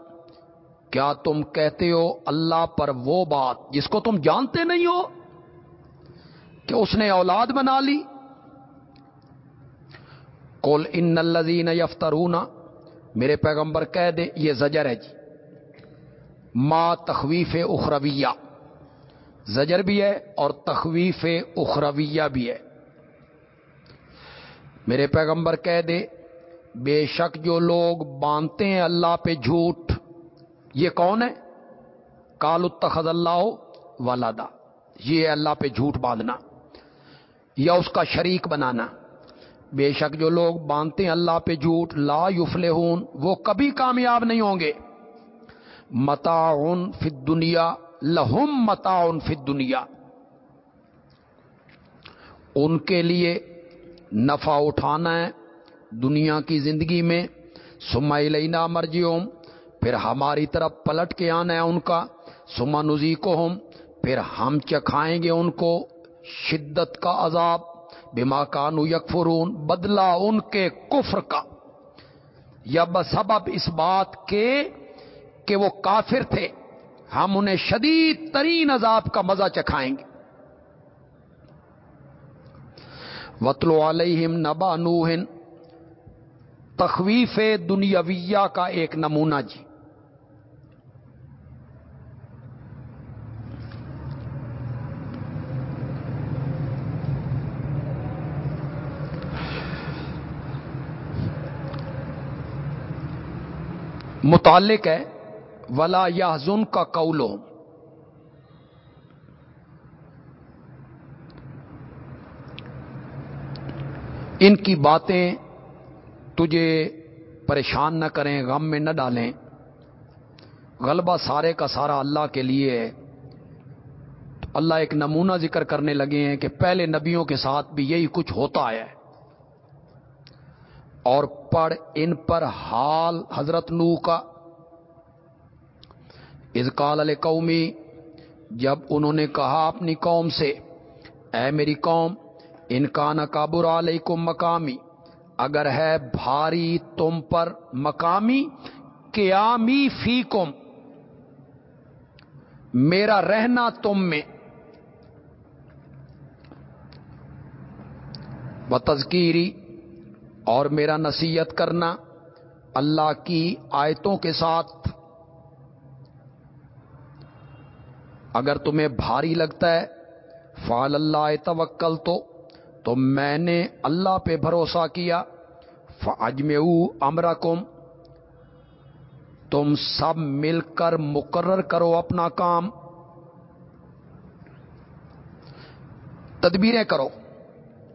کیا تم کہتے ہو اللہ پر وہ بات جس کو تم جانتے نہیں ہو کہ اس نے اولاد بنا لی؟ کول ان الزین یفترونا میرے پیغمبر کہہ دے یہ زجر ہے جی۔ ما تخویف اخرویہ۔ زجر بھی ہے اور تخویف اخرویہ بھی ہے۔ میرے پیغمبر کہہ دے بے شک جو لوگ باندھتے ہیں اللہ پہ جھوٹ، یہ کون ہے؟ کال اتخذ اللہ والا یہ اللہ پہ جھوٹ باندھنا یا اس کا شریک بنانا۔ بے شک جو لوگ باندھتے ہیں اللہ پہ جھوٹ لا یفلے وہ کبھی کامیاب نہیں ہوں گے۔ متا فی دنیا لہم متا فی دنیا ان کے لیے نفع اٹھانا ہے دنیا کی زندگی میں۔ سما لینا مرجی پھر ہماری طرف پلٹ کے آنا ہے ان کا۔ سما نزی کو ہم پھر ہم چکھائیں گے ان کو شدت کا عذاب۔ بما کانو یکفرون، بدلا ان کے کفر کا۔ یا بسبب اس بات کے کہ وہ کافر تھے۔ ہم انہیں شدید ترین عذاب کا مزہ چکھائیں گے۔ وطلو علیہم نبا نوہن تخویف دنیاویہ کا ایک نمونہ جی۔ متعلق ہے، ولا یا کا قولو ان کی باتیں تجھے پریشان نہ کریں، غم میں نہ ڈالیں۔ غلبہ سارے کا سارا اللہ کے لیے ہے۔ اللہ ایک نمونہ ذکر کرنے لگے ہیں کہ پہلے نبیوں کے ساتھ بھی یہی کچھ ہوتا ہے۔ اور پڑھ ان پر حال حضرت نو کا۔ ازکال علیہ قومی جب انہوں نے کہا اپنی قوم سے، اے میری قوم، ان کا نقابر علیکم مقامی، اگر ہے بھاری تم پر مقامی، قیامی فی کم میرا رہنا تم میں۔ و تذکیری اور میرا نصیحت کرنا اللہ کی آیتوں کے ساتھ۔ اگر تمہیں بھاری لگتا ہے فال اللہ، توکل تو تو میں نے اللہ پہ بھروسہ کیا۔ فجم امر تم سب مل کر مقرر کرو اپنا کام۔ تدبیریں کرو۔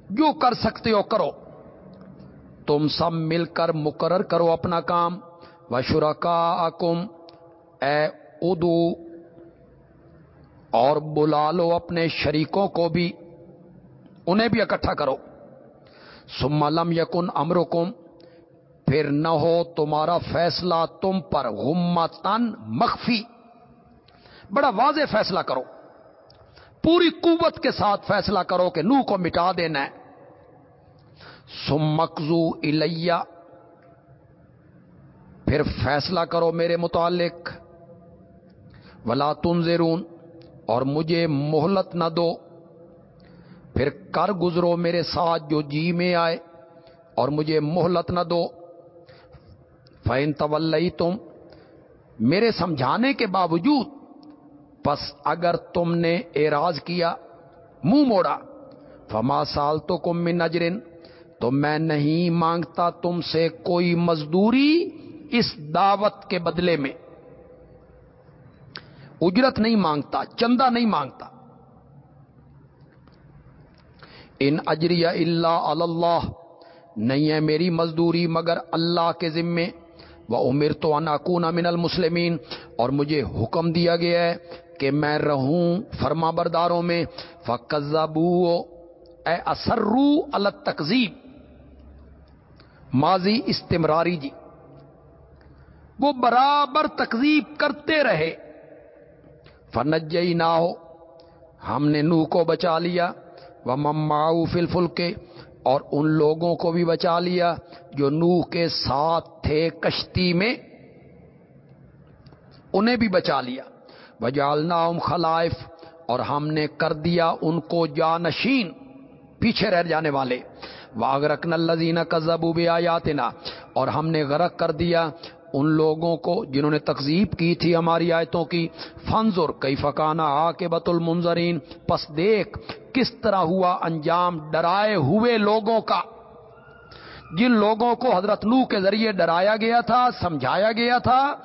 جو کر سکتے ہو کرو۔ تم سب مل کر مقرر کرو اپنا کام۔ و شرکا کم اے ادو، اور بلا لو اپنے شریکوں کو بھی، انہیں بھی اکٹھا کرو۔ سملم یکن امرکم پھر نہ ہو تمہارا فیصلہ تم پر غمتن مخفی۔ بڑا واضح فیصلہ کرو۔ پوری قوت کے ساتھ فیصلہ کرو کہ نو کو مٹا دینا ہے۔ سمکزو الیا پھر فیصلہ کرو میرے متعلق۔ ولا تنظرون، اور مجھے مہلت نہ دو۔ پھر کر گزرو میرے ساتھ جو جی میں آئے، اور مجھے مہلت نہ دو۔ فین طول تم میرے سمجھانے کے باوجود، پس اگر تم نے اعراض کیا، منہ موڑا۔ فما سال تو کم میں نجرن تو میں نہیں مانگتا تم سے کوئی مزدوری اس دعوت کے بدلے میں۔ اجرت نہیں مانگتا، چندہ نہیں مانگتا۔ ان اجری اللہ اللہ نہیں ہے میری مزدوری مگر اللہ کے ذمے۔ وہ عمر تو اناکون من المسلمین، اور مجھے حکم دیا گیا ہے کہ میں رہوں فرما برداروں میں۔ فکزبو اے اسرو الگ تقزیب ماضی استمراری جی۔ وہ برابر تقزیب کرتے رہے۔ فنجئی نہ ہو ہم نے نو کو بچا لیا۔ وہ مماؤ فل فل کے اور ان لوگوں کو بھی بچا لیا جو نو کے ساتھ تھے کشتی میں۔ انہیں بھی بچا لیا۔ بجالنا خلائف، اور ہم نے کر دیا ان کو جانشین، پیچھے رہ جانے والے۔ واگرک نلزین کا زبوب آیات اور ہم نے غرق کر دیا ان لوگوں کو جنہوں نے تقزیب کی تھی ہماری آیتوں کی۔ فنزر کئی فکانہ آ کے بت المنظرین۔ پس دیکھ کس طرح ہوا انجام ڈرائے ہوئے لوگوں کا۔ جن لوگوں کو حضرت نو کے ذریعے ڈرایا گیا تھا، سمجھایا گیا تھا،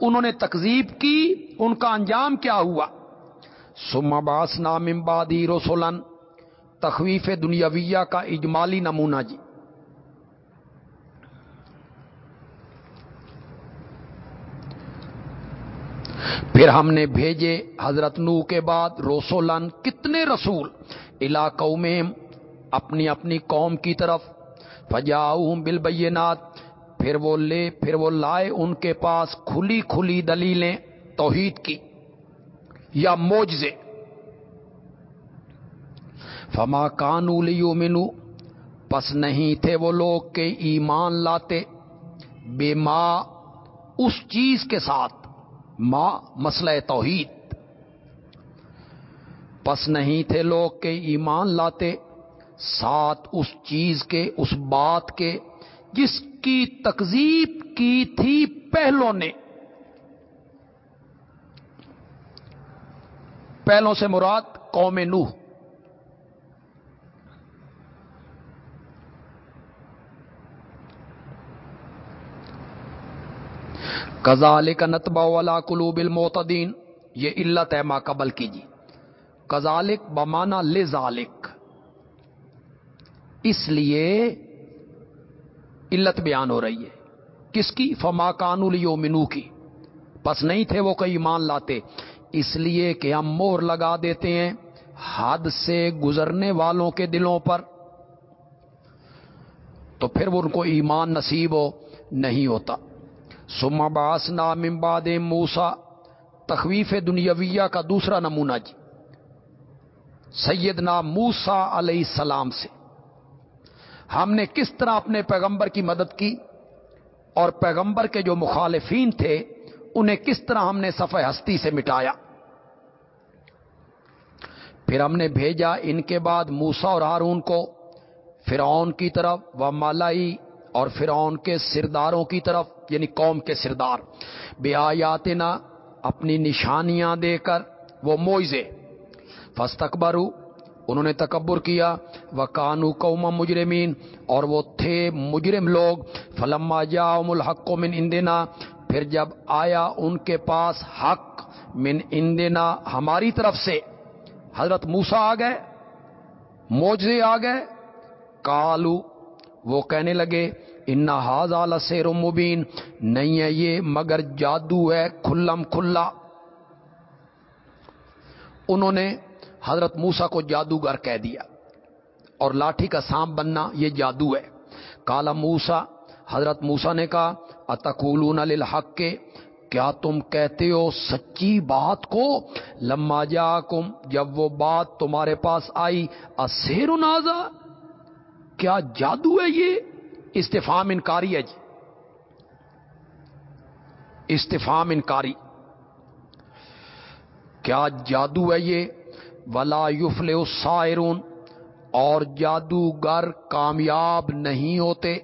انہوں نے تقزیب کی، ان کا انجام کیا ہوا۔ سما باس نام امبادی رسولن تخویف دنیاویہ کا اجمالی نمونہ جی۔ پھر ہم نے بھیجے حضرت نو کے بعد روسولن کتنے رسول علاقوں میں اپنی اپنی قوم کی طرف۔ فجاؤ بالبینات، پھر وہ لے، پھر وہ لائے ان کے پاس کھلی کھلی دلیلیں توحید کی یا موجزے فما کانو لیو منو پس نہیں تھے وہ لوگ کے ایمان لاتے۔ بے ماں اس چیز کے ساتھ ماں مسئلہ توحید۔ پس نہیں تھے لوگ کے ایمان لاتے، ساتھ اس چیز کے، اس بات کے، جس کی تکزیب کی تھی پہلوں نے۔ پہلوں سے مراد قوم نوح۔ کزال کا نتبا والا کلوب المعتدین، یہ علت ہے ماں قبل کیجیے کزالک بمانا لے اس لیے علت بیان ہو رہی ہے۔ کس کی؟ فما کانول یو منو کی۔ پس نہیں تھے وہ کئی مان لاتے۔ اس لیے کہ ہم مور لگا دیتے ہیں حد سے گزرنے والوں کے دلوں پر۔ تو پھر وہ ان کو ایمان نصیب ہو نہیں ہوتا۔ سما باس نام امباد موسا تخویف دنیاویہ کا دوسرا نمونہ جی۔ سیدنا موسا علیہ السلام سے۔ ہم نے کس طرح اپنے پیغمبر کی مدد کی اور پیغمبر کے جو مخالفین تھے، انہیں کس طرح ہم نے صفحہ ہستی سے مٹایا؟ پھر ہم نے بھیجا ان کے بعد موسا اور ہارون کو، فرعون کی طرف، و مالائی اور فرعون کے سرداروں کی طرف یعنی قوم کے سردار، بے آیات اپنی نشانیاں دے کر وہ موئزے۔ فسٹ اکبرو انہوں نے تکبر کیا۔ وہ کانو قوم مجرمین، اور وہ تھے مجرم لوگ۔ فلما جا الحق من اندنا پھر جب آیا ان کے پاس حق من اندنا ہماری طرف سے، حضرت موسا آ گئے موجے آ گئے۔ کالو وہ کہنے لگے ان ہاض سیر مبین نہیں ہے یہ، مگر جادو ہے کھلم کھلا۔ انہوں نے حضرت موسا کو جادوگر کہہ دیا اور لاٹھی کا سانپ بننا یہ جادو ہے۔ کالا موسا حضرت موسا نے کہا، اتقولون للحق کے کیا تم کہتے ہو سچی بات کو؟ لما جا کم جب وہ بات تمہارے پاس آئی اسیر نازا کیا جادو ہے یہ؟ استفام انکاری ہے جی۔ استفام انکاری۔ کیا جادو ہے یہ؟ ولا یفل سائرون اور جادوگر کامیاب نہیں ہوتے۔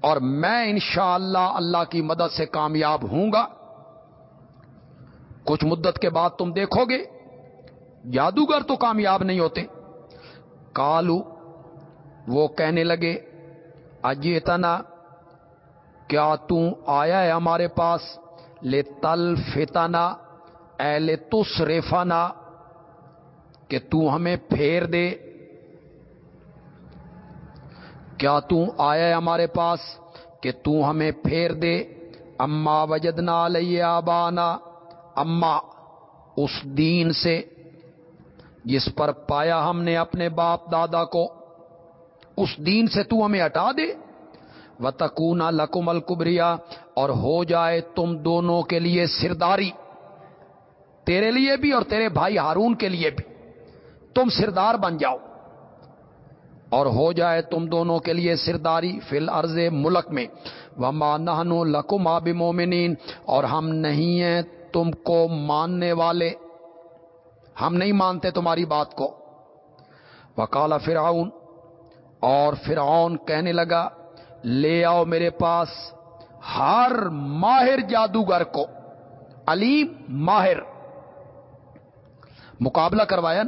اور میں انشاءاللہ اللہ اللہ کی مدد سے کامیاب ہوں گا۔ کچھ مدت کے بعد تم دیکھو گے۔ جادوگر تو کامیاب نہیں ہوتے۔ کالو وہ کہنے لگے اجیتنا کیا تم آیا ہے ہمارے پاس؟ لے تل فتنا اے لے تس ریفانا کہ تو ہمیں پھیر دے۔ کیا تو آیا ہے ہمارے پاس؟ کہ تو ہمیں پھیر دے۔ اما وجدنا لیے آبانا، اما اس دین سے جس پر پایا ہم نے اپنے باپ دادا کو۔ اس دین سے تو ہمیں ہٹا دے۔ و تکونا لکم الکبریا اور ہو جائے تم دونوں کے لیے سرداری۔ تیرے لیے بھی اور تیرے بھائی ہارون کے لیے بھی۔ تم سردار بن جاؤ۔ اور ہو جائے تم دونوں کے لیے سرداری فل عرض ملک میں۔ وما نہنو لکم آب مومنین اور ہم نہیں ہیں تم کو ماننے والے۔ ہم نہیں مانتے تمہاری بات کو۔ وکالا فرعون اور فرعون کہنے لگا، لے آؤ میرے پاس ہر ماہر جادوگر کو، علیم ماہر۔ مقابلہ کروایا۔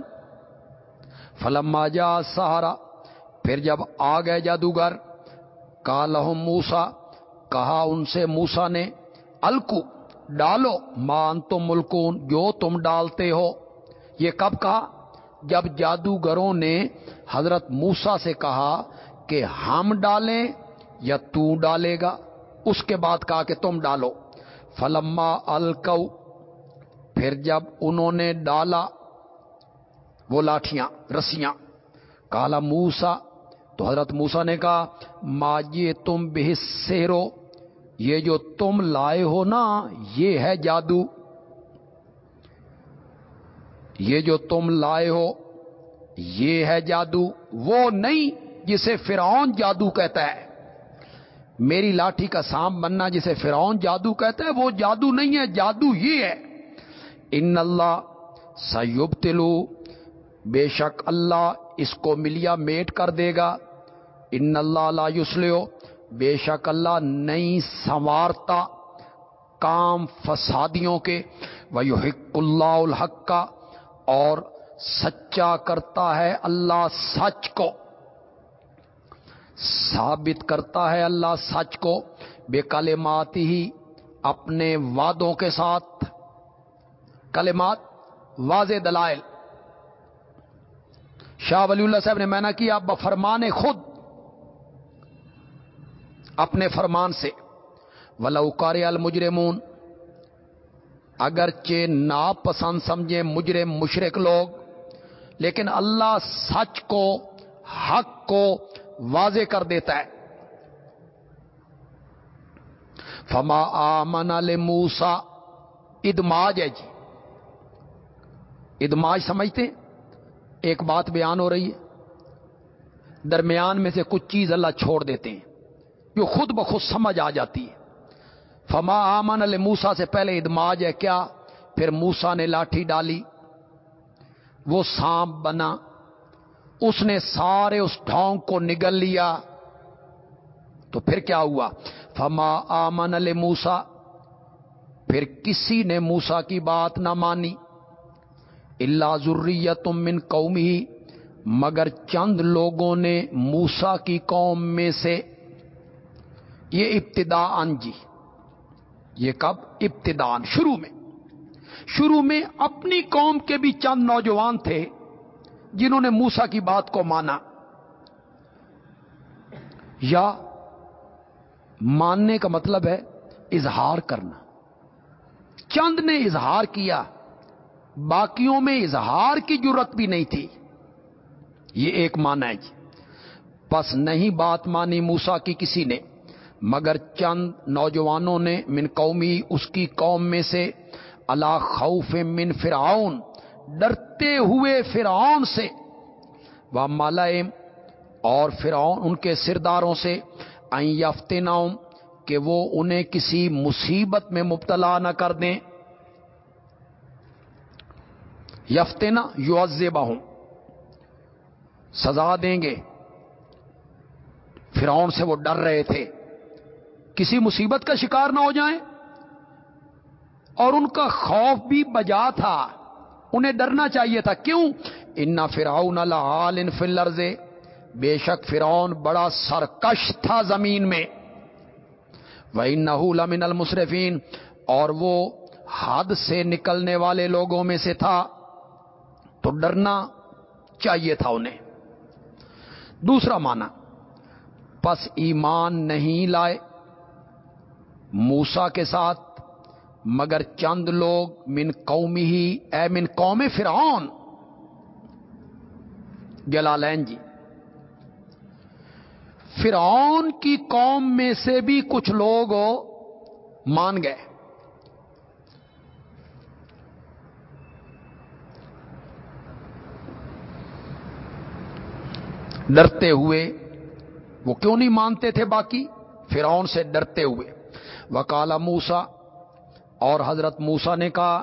فلم جا سہارا، پھر جب آ گئے جادوگر کالحم موسا کہا ان سے موسا نے، الکو، ڈالو مان تو ملکون، جو تم ڈالتے ہو۔ یہ کب کہا؟ جب جادوگروں نے حضرت موسا سے کہا کہ ہم ڈالیں یا تو ڈالے گا؟ اس کے بعد کہا کہ تم ڈالو۔ فلما الکو، پھر جب انہوں نے ڈالا وہ لاٹیاں رسیاں۔ کالا موسا تو حضرت موسا نے کہا ماجیے تم بے یہ جو تم لائے ہو نا، یہ ہے جادو۔ یہ جو تم لائے ہو یہ ہے جادو، وہ نہیں جسے فرعون جادو کہتا ہے۔ میری لاٹھی کا سام بننا جسے فرعون جادو کہتا ہے، وہ جادو نہیں ہے، جادو یہ ہے۔ ان اللہ سیب تلو بے شک اللہ اس کو ملیا میٹ کر دے گا۔ ان اللہ لا یسلو، بے شک اللہ نہیں سنوارتا کام فسادیوں کے۔ ویحق اللہ الحق کا اور سچا کرتا ہے اللہ سچ کو۔ ثابت کرتا ہے اللہ سچ کو بے کلمات ہی اپنے وعدوں کے ساتھ۔ کلمات، واضح دلائل۔ شاہ ولی اللہ صاحب نے میں نے کیا بفرمان خود۔ اپنے فرمان سے۔ ولوکار المجرمون، اگرچہ ناپسند سمجھے مجرم مشرق لوگ لیکن اللہ سچ کو، حق کو واضح کر دیتا ہے۔ فما آمن موسا ادماج ہے جی۔ ادماج سمجھتے ایک بات بیان ہو رہی ہے۔ درمیان میں سے کچھ چیز اللہ چھوڑ دیتے ہیں۔ جو خود بخود سمجھ آ جاتی ہے۔ فما آمن علیہ موسا سے پہلے ادماج ہے کیا؟ پھر موسا نے لاٹھی ڈالی۔ وہ سانپ بنا۔ اس نے سارے اس ڈھونگ کو نگل لیا۔ تو پھر کیا ہوا؟ فما آمن علیہ موسا پھر کسی نے موسا کی بات نہ مانی۔ اللہ ضروریت من قومی مگر چند لوگوں نے موسا کی قوم میں سے۔ یہ ابتدا انجی یہ کب؟ ابتدان شروع میں۔ شروع میں اپنی قوم کے بھی چند نوجوان تھے جنہوں نے موسا کی بات کو مانا۔ یا ماننے کا مطلب ہے اظہار کرنا۔ چند نے اظہار کیا، باقیوں میں اظہار کی ضرورت بھی نہیں تھی۔ یہ ایک مانا ہے جی۔ پس نہیں بات مانی موسا کی کسی نے، مگر چند نوجوانوں نے من قومی اس کی قوم میں سے اللہ خوف من فرعون، ڈرتے ہوئے فرعون سے۔ وہ مالائم اور فرعون ان کے سرداروں سے یافت ناؤں کہ وہ انہیں کسی مصیبت میں مبتلا نہ کر دیں۔ یفتنا یو ہوں سزا دیں گے۔ فرعون سے وہ ڈر رہے تھے۔ کسی مصیبت کا شکار نہ ہو جائیں۔ اور ان کا خوف بھی بجا تھا۔ انہیں ڈرنا چاہیے تھا۔ کیوں؟ ان فراؤن اللہ ان فلرزے بے شک فرعون بڑا سرکش تھا زمین میں۔ وہ لمن المصرفین اور وہ حد سے نکلنے والے لوگوں میں سے تھا۔ تو ڈرنا چاہیے تھا انہیں۔ دوسرا مانا پس ایمان نہیں لائے موسا کے ساتھ مگر چند لوگ من قومی ہی، اے من قوم فرعون۔ جلالین جی فرعون کی قوم میں سے بھی کچھ لوگ مان گئے۔ ڈرتے ہوئے، وہ کیوں نہیں مانتے تھے باقی؟ فرعون سے ڈرتے ہوئے۔ وکالا موسا اور حضرت موسا نے کہا،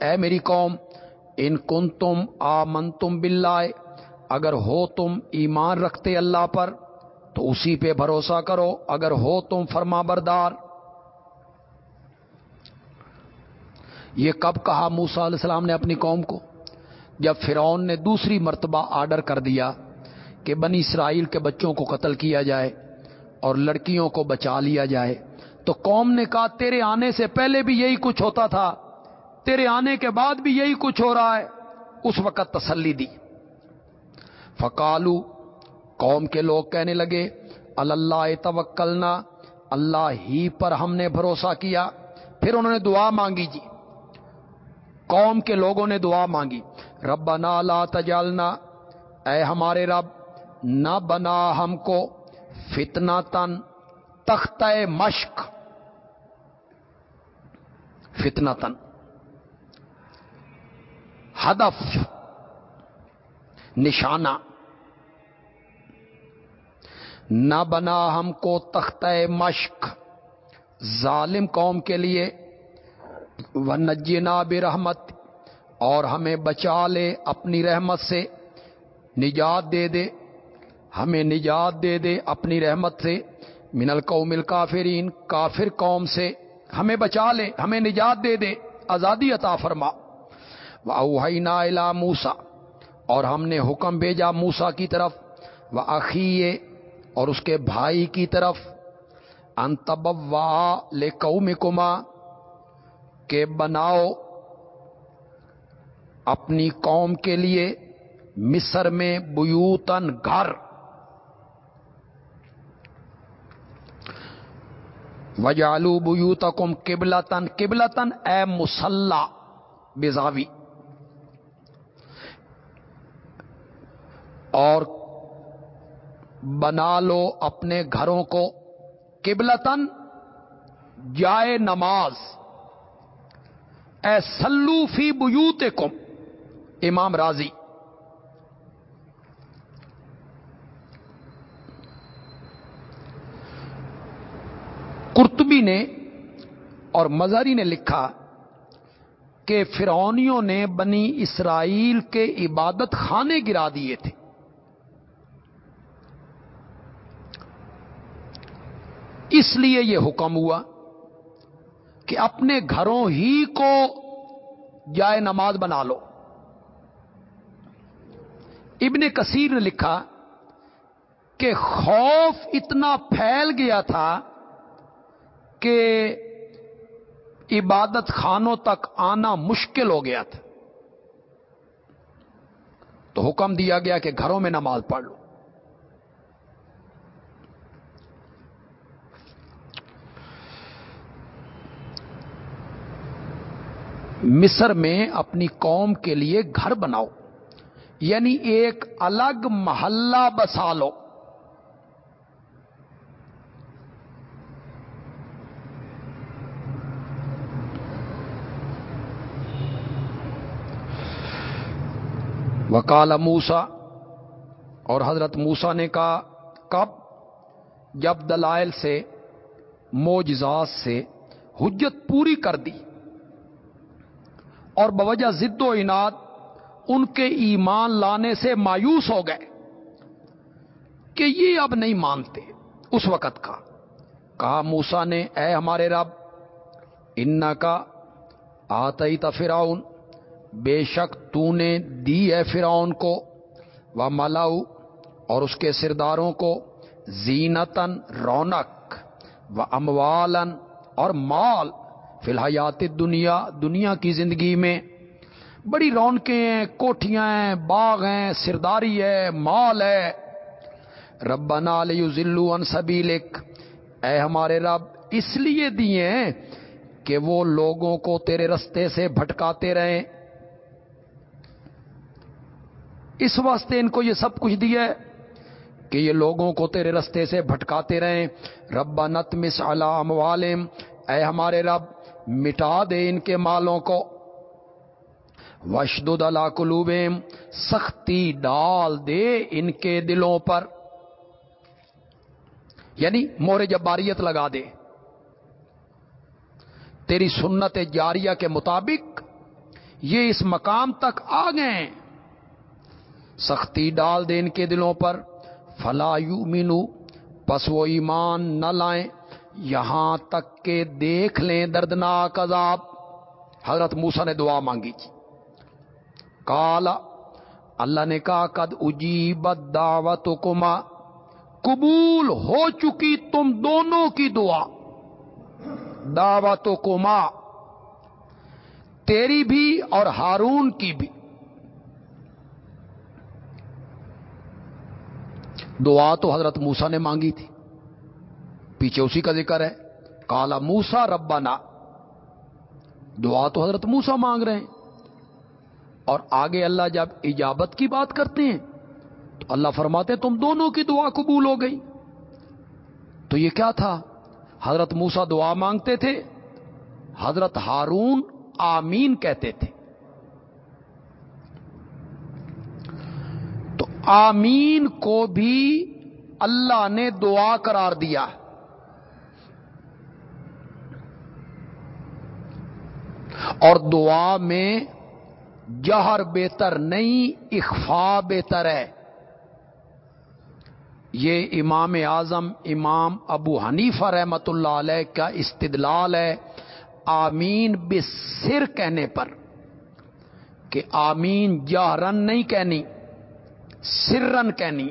اے میری قوم، ان کن تم آ من تم بلائے اگر ہو تم ایمان رکھتے اللہ پر، تو اسی پہ بھروسہ کرو، اگر ہو تم فرما بردار۔ یہ کب کہا موسا علیہ السلام نے اپنی قوم کو؟ جب فرعون نے دوسری مرتبہ آرڈر کر دیا کہ بنی اسرائیل کے بچوں کو قتل کیا جائے اور لڑکیوں کو بچا لیا جائے۔ تو قوم نے کہا تیرے آنے سے پہلے بھی یہی کچھ ہوتا تھا، تیرے آنے کے بعد بھی یہی کچھ ہو رہا ہے۔ اس وقت تسلی دی۔ فکالو قوم کے لوگ کہنے لگے، اللہ توکلنا، اللہ ہی پر ہم نے بھروسہ کیا۔ پھر انہوں نے دعا مانگی جی۔ قوم کے لوگوں نے دعا مانگی۔ رب لا تجالنا اے ہمارے رب، نہ بنا ہم کو فتنا تن تخت مشق۔ فتنا تن ہدف، نشانہ۔ نہ بنا ہم کو تخت مشق۔ ظالم قوم کے لیے۔ وہ نجنا برحمت۔ اور ہمیں بچا لے اپنی رحمت سے۔ نجات دے دے۔ ہمیں نجات دے دے اپنی رحمت سے۔ من القوم الکافرین کافر قوم سے۔ ہمیں بچا لے ہمیں نجات دے دے آزادی عطا فرما۔ اوہینا الا موسا اور ہم نے حکم بھیجا موسا کی طرف۔ وہ عقیے اور اس کے بھائی کی طرف۔ انتب لے قوم کہ بناؤ اپنی قوم کے لیے مصر میں بیوتن گھر۔ وجالو بیوتکم قبلتن قبلتن اے مسلح بزاوی۔ اور بنا لو اپنے گھروں کو قبلتن جائے نماز۔ اے سلو فی بوت امام راضی۔ کرتبی نے اور مزاری نے لکھا کہ فرونیوں نے بنی اسرائیل کے عبادت خانے گرا دیے تھے۔ اس لیے یہ حکم ہوا کہ اپنے گھروں ہی کو جائے نماز بنا لو۔ ابن کثیر نے لکھا کہ خوف اتنا پھیل گیا تھا کہ عبادت خانوں تک آنا مشکل ہو گیا تھا۔ تو حکم دیا گیا کہ گھروں میں نماز پڑھ لو۔ مصر میں اپنی قوم کے لیے گھر بناؤ یعنی ایک الگ محلہ بسا لو۔ وکال موسا اور حضرت موسا نے کہا، کب؟ جب دلائل سے موجزات سے حجت پوری کر دی۔ اور بوجہ ضد و اناد ان کے ایمان لانے سے مایوس ہو گئے کہ یہ اب نہیں مانتے۔ اس وقت کا، کہا موسا نے، اے ہمارے رب ان کا آتی تفراؤن بے شک تو نے دی ہے فرعون کو و ملاؤ اور اس کے سرداروں کو زینتن رونق و اموالن اور مال فی الحیات دنیا دنیا کی زندگی میں۔ بڑی رونقیں ہیں، کوٹھیاں ہیں، باغ ہیں، سرداری ہے، مال ہے۔ ربنا ذلو ان سبیلک۔ اے ہمارے رب، اس لیے دیے ہیں کہ وہ لوگوں کو تیرے رستے سے بھٹکاتے رہیں۔ اس واسطے ان کو یہ سب کچھ دیا ہے کہ یہ لوگوں کو تیرے رستے سے بھٹکاتے رہیں۔ ربا نت مس علام والم اے ہمارے رب، مٹا دے ان کے مالوں کو۔ وشد اللہ قلوبیم سختی ڈال دے ان کے دلوں پر۔ یعنی مور جباریت لگا دے۔ تیری سنت جاریہ کے مطابق یہ اس مقام تک آ گئے۔ سختی ڈال دے ان کے دلوں پر۔ فلا مینو پس وہ ایمان نہ لائیں۔ یہاں تک کہ دیکھ لیں دردناک عذاب۔ حضرت موسا نے دعا مانگی تھی۔ کالا اللہ نے کہا، قد اجیبت دعوت کما قبول ہو چکی تم دونوں کی دعا۔ دعوت کما تیری بھی اور ہارون کی بھی۔ دعا تو حضرت موسا نے مانگی تھی۔ پیچھے اسی کا ذکر ہے۔ کالا موسا ربنا۔ دعا تو حضرت موسا مانگ رہے ہیں۔ اور آگے اللہ جب اجابت کی بات کرتے ہیں، تو اللہ فرماتے ہیں، تم دونوں کی دعا قبول ہو گئی۔ تو یہ کیا تھا؟ حضرت موسا دعا مانگتے تھے، حضرت ہارون آمین کہتے تھے۔ آمین کو بھی اللہ نے دعا قرار دیا۔ اور دعا میں جہر بہتر نہیں، اخفا بہتر ہے۔ یہ امام اعظم، امام ابو حنیفہ رحمت اللہ علیہ کا استدلال ہے۔ آمین بسر کہنے پر کہ آمین جہرن نہیں کہنی۔ سرن کہنی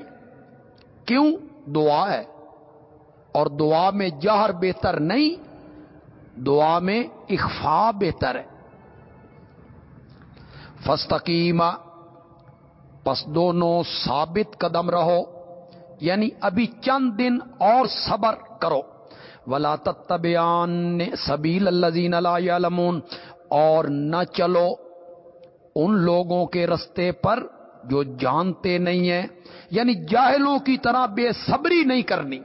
کیوں؟ دعا ہے۔ اور دعا میں جہر بہتر نہیں، دعا میں اخفا بہتر ہے۔ فستقیمہ پس دونوں ثابت قدم رہو یعنی ابھی چند دن اور صبر کرو۔ ولا تبیان سبیل اللہ علمون اور نہ چلو ان لوگوں کے رستے پر جو جانتے نہیں ہیں یعنی جاہلوں کی طرح بے صبری نہیں کرنی۔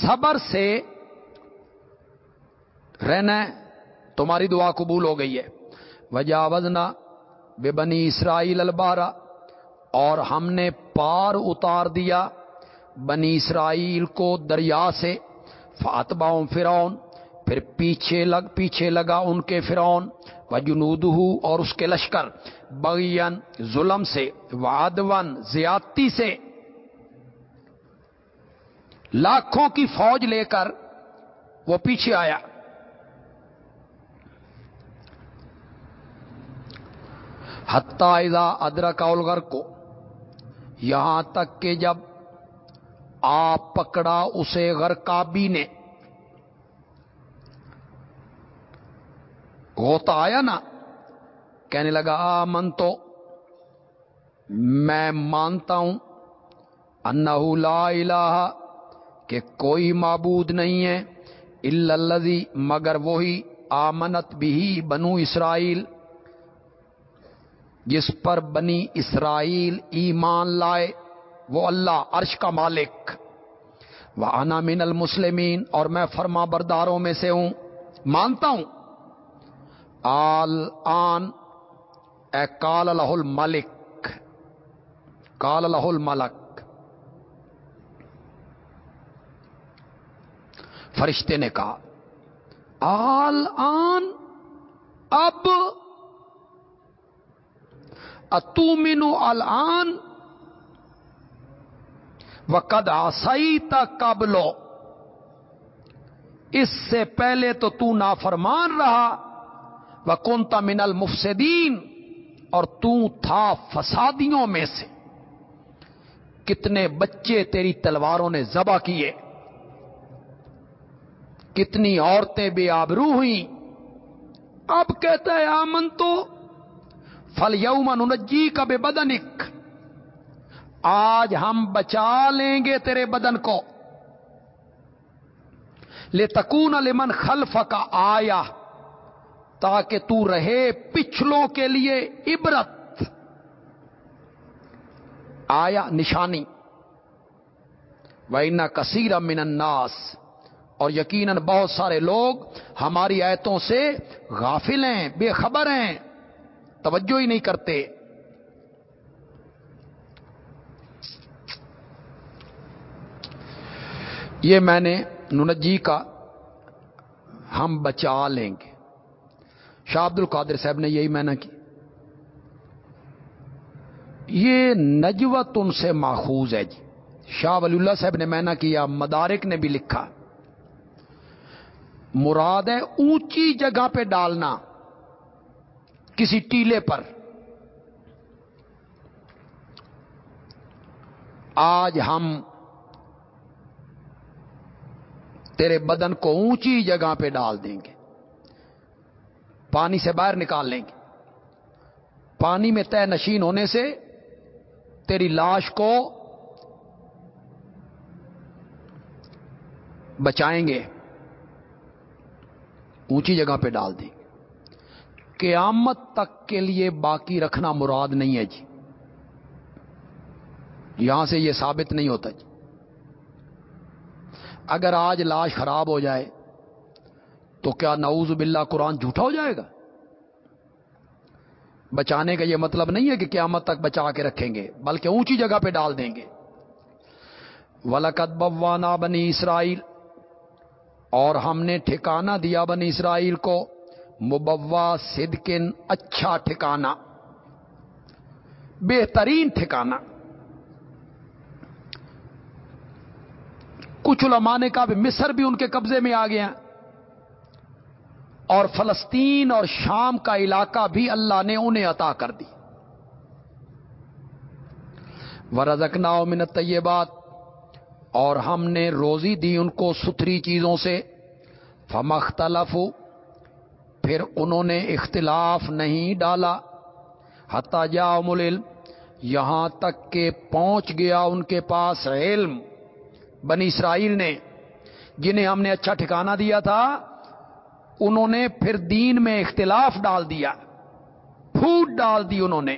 صبر سے رہنا تمہاری دعا قبول ہو گئی ہے۔ وجہ وزنا بے بنی اسرائیل البارہ اور ہم نے پار اتار دیا بنی اسرائیل کو دریا سے۔ فاتباؤں فرعون، پھر پیچھے لگ، پیچھے لگا ان کے فرعون۔ و اور اس کے لشکر بغین ظلم سے وادون زیادتی سے۔ لاکھوں کی فوج لے کر وہ پیچھے آیا۔ اذا ادرک اولگر کو یہاں تک کہ جب آپ پکڑا اسے غرقابی نے ہوتا آیا نا، کہنے لگا، آ، من تو، میں مانتا ہوں، انہو لا الہ، کہ کوئی معبود نہیں ہے الزی مگر وہی آمنت بھی بنو اسرائیل، جس پر بنی اسرائیل ایمان لائے، وہ اللہ عرش کا مالک۔ وہ انا من المسلمین اور میں فرما برداروں میں سے ہوں۔ مانتا ہوں آل آن، اے کال الہ الملک کال الہ الملک۔ فرشتے نے کہا، آل آن، اب۔ اتومنو الان وقد آسائی تک قبلو۔ اس سے پہلے تو تو نافرمان رہا۔ وہ کونتا من المفسدین اور تو تھا فسادیوں میں سے۔ کتنے بچے تیری تلواروں نے ذبح کیے۔ کتنی عورتیں بے آبرو ہوئیں۔ اب کہتا ہے، آمن تو۔ فل یوم انجی کا بے بدنک آج ہم بچا لیں گے تیرے بدن کو۔ لے تکون لمن خلف کا آیا تاکہ تو رہے پچھلوں کے لیے عبرت۔ آیا نشانی۔ وینا کثیر من الناس۔ اور یقیناً بہت سارے لوگ ہماری ایتوں سے غافل ہیں، بے خبر ہیں۔ توجہ ہی نہیں کرتے۔ یہ میں نے ننجی کا ہم بچا لیں گے۔ شاہ عبد القادر صاحب نے یہی میں نے کی۔ یہ نجوت ان سے ماخوذ ہے جی۔ شاہ ولی اللہ صاحب نے میں نے کیا، مدارک نے بھی لکھا۔ مراد ہے اونچی جگہ پہ ڈالنا، کسی ٹیلے پر۔ آج ہم تیرے بدن کو اونچی جگہ پہ ڈال دیں گے۔ پانی سے باہر نکال لیں گے۔ پانی میں طے نشین ہونے سے تیری لاش کو بچائیں گے۔ اونچی جگہ پہ ڈال دیں۔ قیامت تک کے لیے باقی رکھنا مراد نہیں ہے جی۔ یہاں سے یہ ثابت نہیں ہوتا جی۔ اگر آج لاش خراب ہو جائے تو کیا نعوذ باللہ قرآن جھوٹا ہو جائے گا؟ بچانے کا یہ مطلب نہیں ہے کہ قیامت تک بچا کے رکھیں گے، بلکہ اونچی جگہ پہ ڈال دیں گے۔ ولقت بوانا بنی اسرائیل اور ہم نے ٹھکانہ دیا بنی اسرائیل کو، مبوا، صدقن اچھا ٹھکانہ، بہترین ٹھکانہ۔ کچھ علماء نے کہا بھی مصر بھی ان کے قبضے میں آ گیا اور فلسطین اور شام کا علاقہ بھی اللہ نے انہیں عطا کر دی۔ ورزکنا منت طیبات اور ہم نے روزی دی ان کو ستھری چیزوں سے۔ فمختلف پھر انہوں نے اختلاف نہیں ڈالا۔ حتہ جا مل یہاں تک کہ پہنچ گیا ان کے پاس علم۔ بنی اسرائیل نے، جنہیں ہم نے اچھا ٹھکانہ دیا تھا انہوں نے پھر دین میں اختلاف ڈال دیا پھوٹ ڈال دی انہوں نے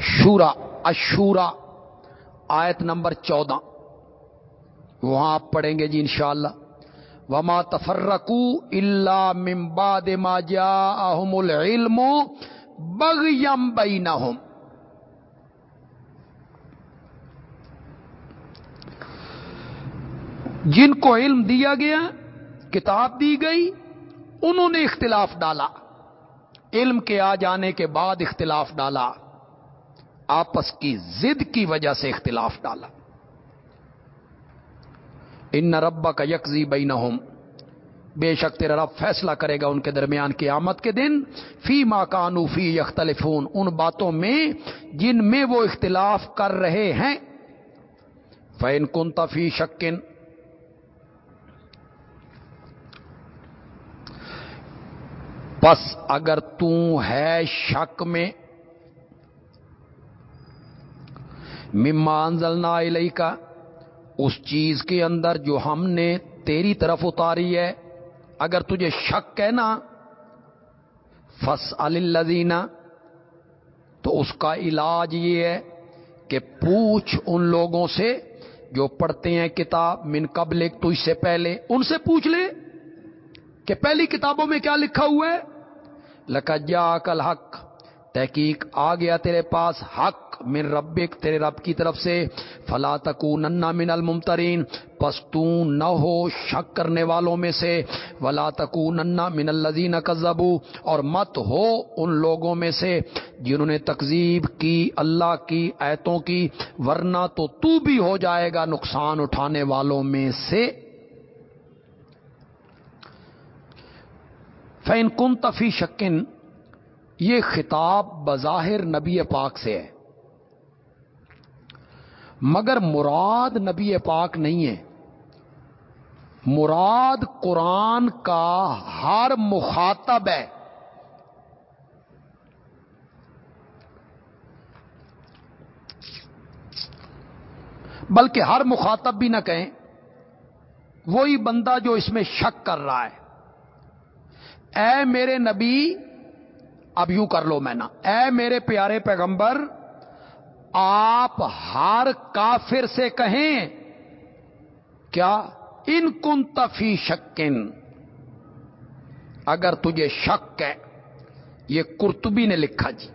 شورا، اشورا، آیت نمبر چودہ۔ وہاں آپ پڑھیں گے جی انشاءاللہ۔ وما تفرقو اللہ ممباد ما جا العلم بغیم بینہم جن کو علم دیا گیا، کتاب دی گئی، انہوں نے اختلاف ڈالا۔ علم کے آ جانے کے بعد اختلاف ڈالا۔ آپس کی زد کی وجہ سے اختلاف ڈالا۔ ان ربا کا یکزی بین بے شک تیرا رب فیصلہ کرے گا ان کے درمیان کی آمد کے دن۔ فی ما کانو فی یختلفون۔ ان باتوں میں جن میں وہ اختلاف کر رہے ہیں۔ فین کن تفی شکن بس اگر تو ہے شک میں ممان زلنا علیہ کا اس چیز کے اندر جو ہم نے تیری طرف اتاری ہے، اگر تجھے شک ہے نا فس الزینہ تو اس کا علاج یہ ہے کہ پوچھ ان لوگوں سے جو پڑھتے ہیں کتاب من قبل تو اس سے پہلے، ان سے پوچھ لے کہ پہلی کتابوں میں کیا لکھا ہوا ہے؟ لکجا کل حق تحقیق آ گیا تیرے پاس حق من ربک تیرے رب کی طرف سے۔ فلا تکو ننا من الممترین۔ پس تو نہ ہو شک کرنے والوں میں سے۔ ولا تکو ننا من الزین کزبو اور مت ہو ان لوگوں میں سے جنہوں نے تقزیب کی اللہ کی ایتوں کی۔ ورنہ تو تو بھی ہو جائے گا نقصان اٹھانے والوں میں سے۔ فین کن تفی شکن یہ خطاب بظاہر نبی پاک سے ہے۔ مگر مراد نبی پاک نہیں ہے۔ مراد قرآن کا ہر مخاطب ہے۔ بلکہ ہر مخاطب بھی نہ کہیں، وہی بندہ جو اس میں شک کر رہا ہے۔ اے میرے نبی، اب یوں کر لو میں نا۔ اے میرے پیارے پیغمبر، آپ ہر کافر سے کہیں، کیا ان کن تفی شکن، اگر تجھے شک ہے، یہ کرتبی نے لکھا جی۔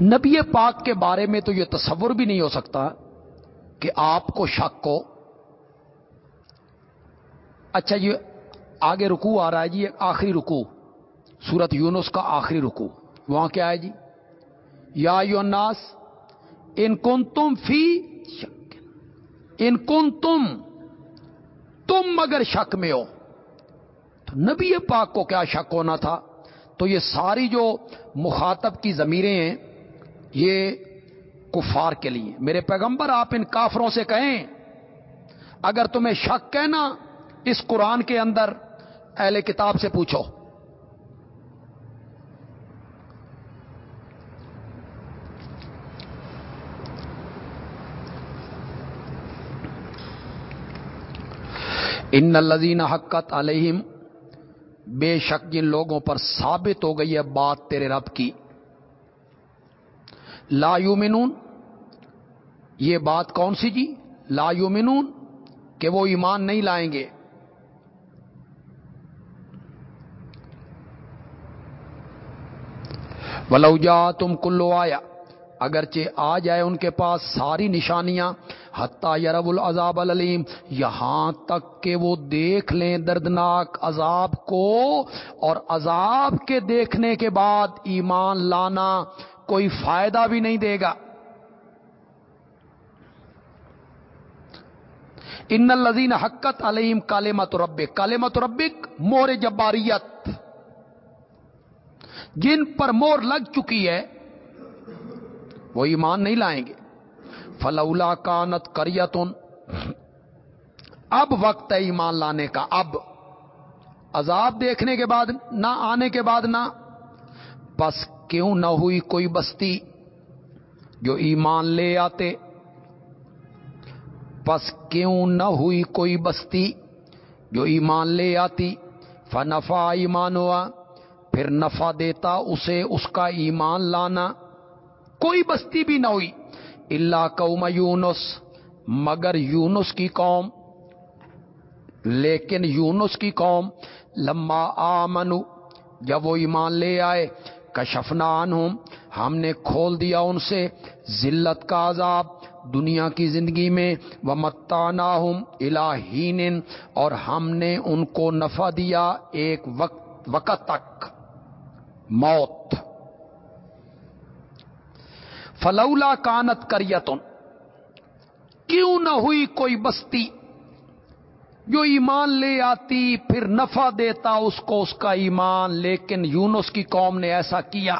نبی پاک کے بارے میں تو یہ تصور بھی نہیں ہو سکتا۔ کہ آپ کو شک ہو۔ اچھا یہ آگے رکو آ رہا ہے جی آخری رکو سورت یونس کا آخری رکو وہاں کیا ہے جی؟ یا یوناس ان کن تم فی شک۔ ان کن تم تم مگر شک میں ہو۔ تو نبی پاک کو کیا شک ہونا تھا؟ تو یہ ساری جو مخاطب کی ضمیریں ہیں، یہ کفار کے لیے۔ میرے پیغمبر، آپ ان کافروں سے کہیں، اگر تمہیں شک کہنا اس قرآن کے اندر اہل کتاب سے پوچھو۔ ان الزین حقت علیہم، بے شک جن لوگوں پر ثابت ہو گئی ہے بات تیرے رب کی۔ لا یومنون یہ بات کون سی جی؟ لا یومنون کہ وہ ایمان نہیں لائیں گے۔ ولوجا تم کلو آیا اگرچہ آ جائے ان کے پاس ساری نشانیاں، حتیٰ یرب العذاب العلیم، یہاں تک کہ وہ دیکھ لیں دردناک عذاب کو، اور عذاب کے دیکھنے کے بعد ایمان لانا کوئی فائدہ بھی نہیں دے گا۔ ان الزین حقت علیم کالے مت ربک کالے مت ربک مور جباریت، جن پر مور لگ چکی ہے، وہ ایمان نہیں لائیں گے۔ فلولا کانت کریتن اب وقت ہے ایمان لانے کا۔ اب عذاب دیکھنے کے بعد، نہ آنے کے بعد نہ، بس کیوں نہ ہوئی کوئی بستی جو ایمان لے آتے؟ بس کیوں نہ ہوئی کوئی بستی جو ایمان لے آتی؟ فنفا ایمان ہوا، پھر نفع دیتا اسے، اس کا ایمان لانا۔ کوئی بستی بھی نہ ہوئی۔ اللہ قوم یونس، مگر یونس کی قوم۔ لیکن یونس کی قوم لما آمنو جب وہ ایمان لے آئے کشفنان ہوں ہم نے کھول دیا ان سے ذلت کا عذاب دنیا کی زندگی میں وہ متانا ہوں الہین اور ہم نے ان کو نفع دیا ایک وقت وقت تک، موت۔ فلولا کانت کریتن کیوں نہ ہوئی کوئی بستی؟ جو ایمان لے آتی، پھر نفع دیتا اس کو، اس کا ایمان۔ لیکن یونس کی قوم نے ایسا کیا۔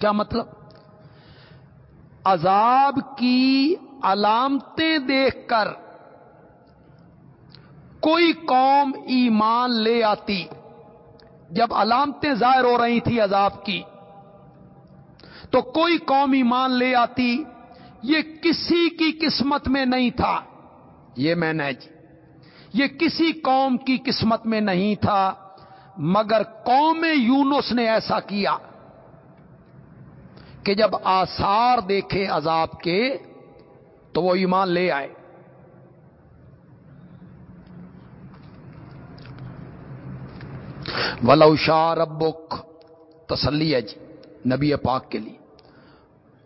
کیا مطلب؟ عذاب کی علامتیں دیکھ کر کوئی قوم ایمان لے آتی۔ جب علامتیں ظاہر ہو رہی تھی عذاب کی، تو کوئی قوم ایمان لے آتی۔ یہ کسی کی قسمت میں نہیں تھا۔ یہ میں نے جی یہ کسی قوم کی قسمت میں نہیں تھا، مگر قوم یونس نے ایسا کیا کہ جب آثار دیکھے عذاب کے، تو وہ ایمان لے آئے۔ ولو شاہ ربک تسلی ہے جی نبی پاک کے لیے۔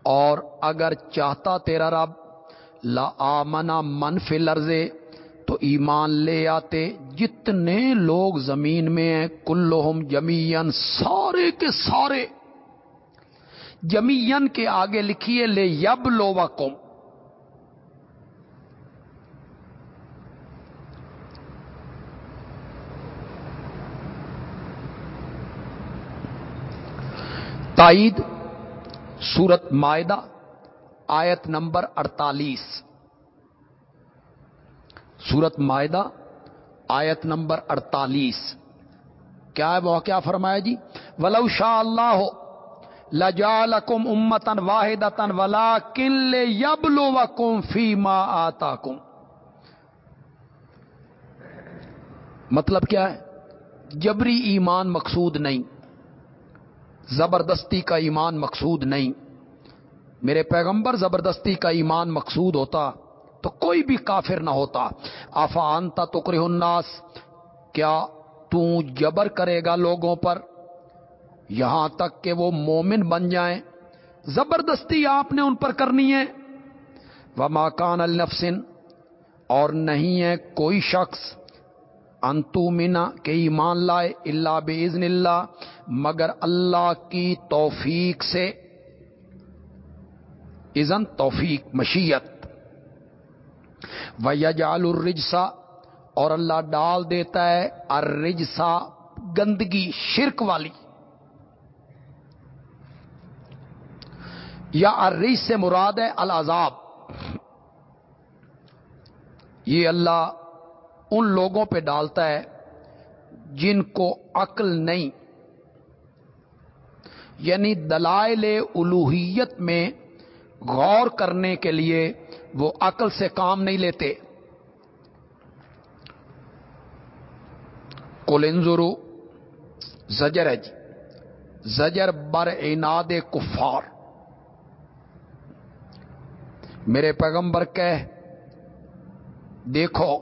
اور اگر چاہتا تیرا رب لا آمنا من فی لرزے تو ایمان لے آتے۔ جتنے لوگ زمین میں ہیں کلوہم جمین سارے کے سارے۔ جمین کے آگے لکھیے، لے یب لو کم تائید سورت معدہ آیت نمبر اڑتالیس۔ سورت معدہ آیت نمبر اڑتالیس۔ کیا ہے وہ کیا فرمایا جی؟ ولو شاہ اللہ ہو لجالکم امتن واحد تن ولا کل یب لو وکم فی ما آتا کم مطلب کیا ہے؟ جبری ایمان مقصود نہیں، زبردستی کا ایمان مقصود نہیں۔ میرے پیغمبر زبردستی کا ایمان مقصود ہوتا۔ تو کوئی بھی کافر نہ ہوتا۔ آفانتا تکر الناس، کیا تو جبر کرے گا لوگوں پر؟ یہاں تک کہ وہ مومن بن جائیں۔ زبردستی آپ نے ان پر کرنی ہے۔ وہ ماکان النفسن اور نہیں ہے کوئی شخص۔ انتو مینا کہ ایمان لائے اللہ بزن اللہ، مگر اللہ کی توفیق سے۔ ازن توفیق، مشیت۔ و یجال الرجسا اور اللہ ڈال دیتا ہے ارجسا گندگی، شرک والی۔ یا ارج سے مراد ہے العذاب۔ یہ اللہ ان لوگوں پہ ڈالتا ہے جن کو عقل نہیں۔ یعنی دلائل الوحیت میں غور کرنے کے لیے وہ عقل سے کام نہیں لیتے۔ کولنزرو زجر ہے جی۔ زجر بر ایناد کفار۔ میرے پیغمبر کہ دیکھو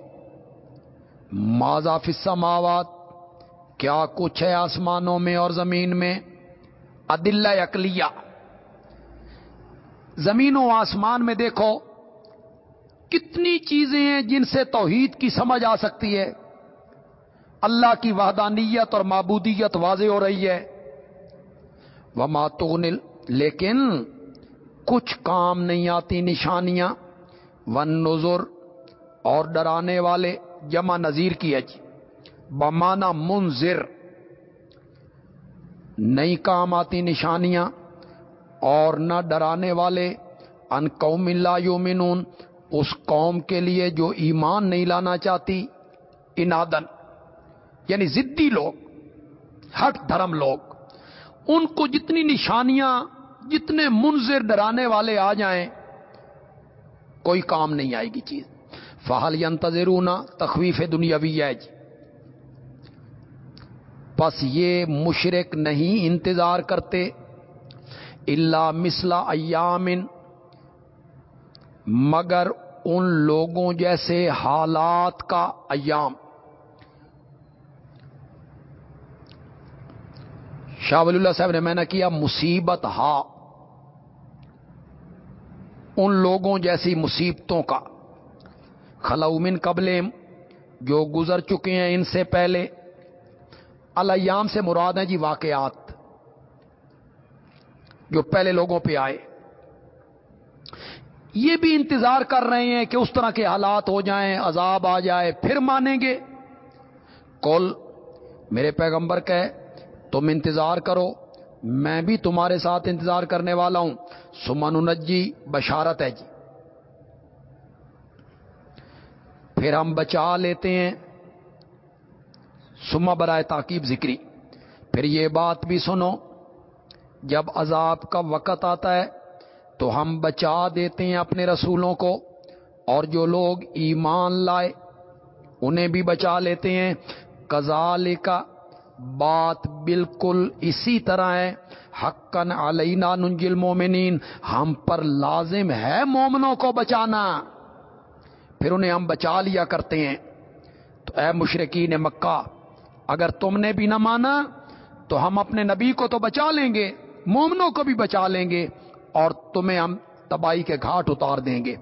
ماضا السماوات؟ کیا کچھ ہے آسمانوں میں اور زمین میں؟ عدل اقلیہ۔ زمین و آسمان میں دیکھو کتنی چیزیں ہیں جن سے توحید کی سمجھ آ سکتی ہے؟ اللہ کی وحدانیت اور معبودیت واضح ہو رہی ہے۔ وہ ماتون لیکن کچھ کام نہیں آتی، نشانیاں۔ ون نظر اور ڈرانے والے، جمع نذیر کی جی بمانا منظر نئی کام آتی، نشانیاں۔ اور نہ ڈرانے والے۔ ان قوم اللہ یومنون اس قوم کے لیے جو ایمان نہیں لانا چاہتی، انادن یعنی زدی لوگ ہٹ دھرم لوگ، ان کو جتنی نشانیاں، جتنے منظر ڈرانے والے آ جائیں، کوئی کام نہیں آئے گی چیز۔ فہل ینتظرونا تخویف دنیاوی ہے جی بس یہ مشرق نہیں انتظار کرتے۔ اللہ مسلا ایامن مگر ان لوگوں جیسے حالات کا ایام۔ شاہ ولی اللہ صاحب نے میں نے کیا مصیبت ہا۔ ان لوگوں جیسی مصیبتوں کا۔ خلومن قبل جو گزر چکے ہیں ان سے پہلے۔ الیام سے مراد ہیں جی واقعات جو پہلے لوگوں پہ آئے۔ یہ بھی انتظار کر رہے ہیں کہ اس طرح کے حالات ہو جائیں، عذاب آ جائے، پھر مانیں گے۔ کل میرے پیغمبر کہ تم انتظار کرو، میں بھی تمہارے ساتھ انتظار کرنے والا ہوں۔ سمن انجی بشارت ہے جی۔ پھر ہم بچا لیتے ہیں۔ سما برائے تاکیب ذکری۔ پھر یہ بات بھی سنو، جب عذاب کا وقت آتا ہے تو ہم بچا دیتے ہیں اپنے رسولوں کو اور جو لوگ ایمان لائے انہیں بھی بچا لیتے ہیں۔ کزال کا بات بالکل اسی طرح ہے۔ حقن علینا ننجل مومنین ہم پر لازم ہے مومنوں کو بچانا۔ پھر انہیں ہم بچا لیا کرتے ہیں۔ تو اے مشرقین مکہ، اگر تم نے بھی نہ مانا تو ہم اپنے نبی کو تو بچا لیں گے، مومنوں کو بھی بچا لیں گے۔ اور تمہیں ہم تباہی کے گھاٹ اتار دیں گے۔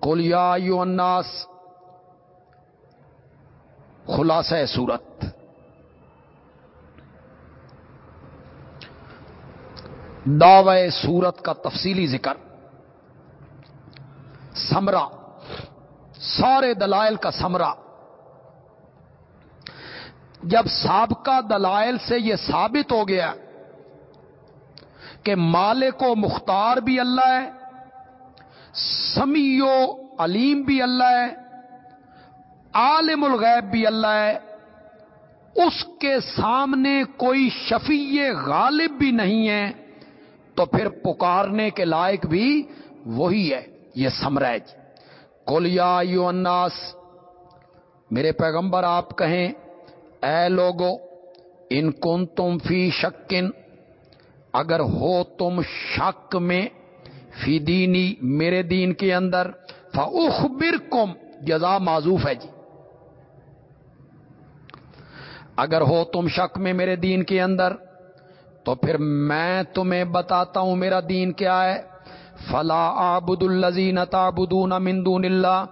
کولیا یو اناس خلاصہ صورت دعوی سورت کا تفصیلی ذکر۔ سمرا سارے دلائل کا سمرا جب سابقہ دلائل سے یہ ثابت ہو گیا کہ مالک و مختار بھی اللہ ہے سمیو علیم بھی اللہ ہے، عالم الغیب بھی اللہ ہے۔ اس کے سامنے کوئی شفیع غالب بھی نہیں ہے، تو پھر پکارنے کے لائق بھی وہی ہے، یہ سمرج کولیا یو اناس میرے پیغمبر آپ کہیں، اے لوگو، ان کن تم فی شکن اگر ہو تم شک میں فی دینی میرے دین کے اندر فخبر کم جزا معذوف ہے جی۔ اگر ہو تم شک میں میرے دین کے اندر، تو پھر میں تمہیں بتاتا ہوں میرا دین کیا ہے۔ فلا آبد الزین تابدون مندون اللہ۔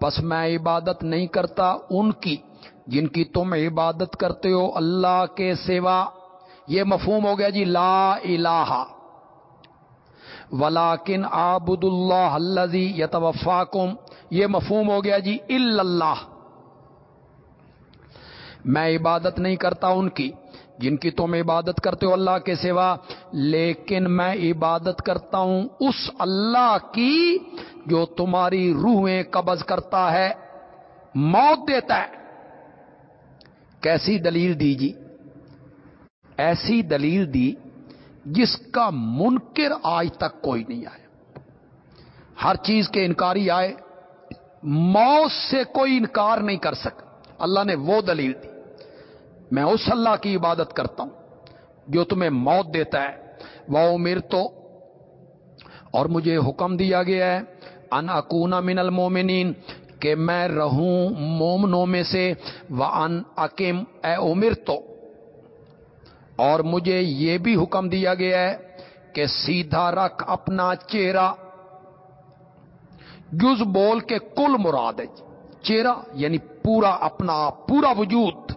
پس میں عبادت نہیں کرتا ان کی، جن کی تم عبادت کرتے ہو اللہ کے سوا۔ یہ مفہوم ہو گیا جی لا الہ۔ ولاکن آبد اللہ الزی یتوفاکم یہ مفہوم ہو گیا جی اللہ میں عبادت نہیں کرتا ان کی، جن کی تم عبادت کرتے ہو اللہ کے سوا۔ لیکن میں عبادت کرتا ہوں اس اللہ کی جو تمہاری روحیں قبض کرتا ہے، موت دیتا ہے۔ کیسی دلیل دی جی؟ ایسی دلیل دی جس کا منکر آج تک کوئی نہیں آیا۔ ہر چیز کے انکاری آئے، موت سے کوئی انکار نہیں کر سکا۔ اللہ نے وہ دلیل دی۔ میں اس اللہ کی عبادت کرتا ہوں جو تمہیں موت دیتا ہے۔ وہ امیر تو، اور مجھے حکم دیا گیا ہے، ان اکونا من المومنین کہ میں رہوں مومنوں میں سے۔ وہ ان اکیم اے امیر تو۔ اور مجھے یہ بھی حکم دیا گیا ہے کہ سیدھا رکھ اپنا چہرہ۔ جز بول کے کل مراد ہے۔ چہرہ یعنی پورا اپنا پورا وجود۔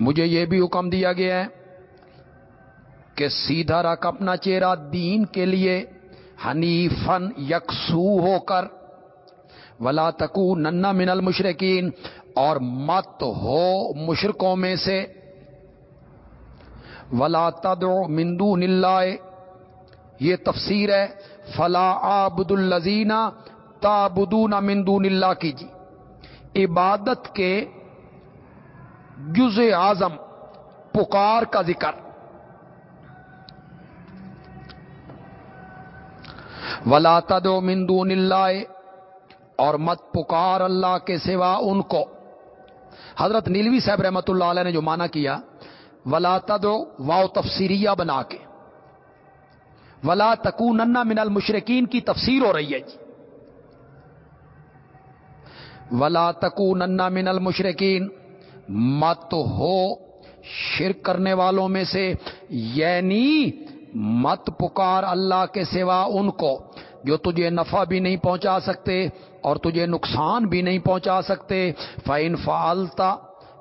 مجھے یہ بھی حکم دیا گیا ہے کہ سیدھا رکھ اپنا چہرہ دین کے لیے ہنی فن یکسو ہو کر۔ ولا تکو ننا من المشرقین اور مت ہو مشرقوں میں سے۔ ولا تدو مندو نلائے یہ تفسیر ہے۔ فلا آبد الزینہ تابدون مندو نلہ کیجیے عبادت کے جز اعظم پکار کا ذکر۔ ولا تدو مندون اللہ اور مت پکار اللہ کے سوا ان کو۔ حضرت نیلوی صاحب رحمت اللہ علیہ نے جو مانا کیا، ولا تدو واؤ تفسیریہ بنا کے ولا تکو ننا من المشرقین کی تفسیر ہو رہی ہے جی۔ ولا تکو ننا من المشرقین مت ہو شرک کرنے والوں میں سے یعنی مت پکار اللہ کے سوا ان کو جو تجھے نفع بھی نہیں پہنچا سکتے اور تجھے نقصان بھی نہیں پہنچا سکتے۔ فائن فالتا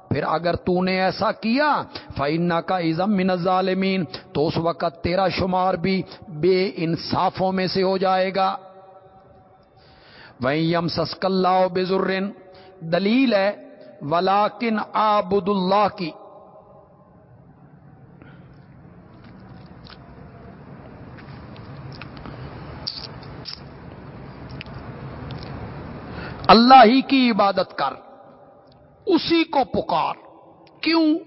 پھر اگر تو نے ایسا کیا فائن کا ازم من ظالمین تو اس وقت تیرا شمار بھی بے انصافوں میں سے ہو جائے گا۔ وہیں یم سسک اللہ بزرن دلیل ہے ولاکن آبد اللہ کی اللہ ہی کی عبادت کر، اسی کو پکار۔ کیوں؟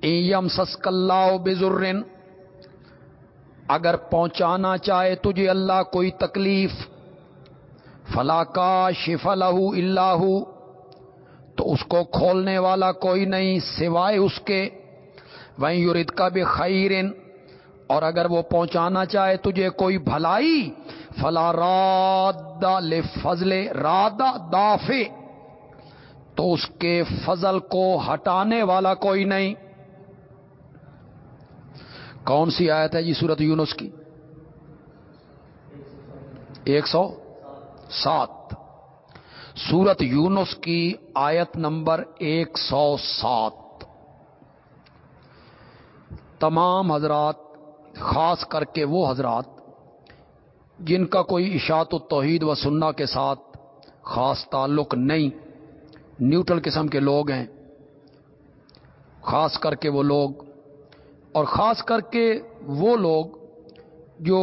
ایم سسک اللہ بزرن، اگر پہنچانا چاہے تجھے اللہ کوئی تکلیف، فلا کا شف اللہ تو اس کو کھولنے والا کوئی نہیں سوائے اس کے۔ وہیں یورد کا بھی خیرن اور اگر وہ پہنچانا چاہے تجھے کوئی بھلائی، فلا راد فضل رادا دافے تو اس کے فضل کو ہٹانے والا کوئی نہیں۔ کون سی آیت ہے جی سورت یونس کی؟ ایک سو سات۔ سورت یونس کی آیت نمبر ایک سو سات۔ تمام حضرات خاص کر کے وہ حضرات جن کا کوئی اشاعت و توحید و سننا کے ساتھ خاص تعلق نہیں، نیوٹرل قسم کے لوگ ہیں، خاص کر کے وہ لوگ اور خاص کر کے وہ لوگ جو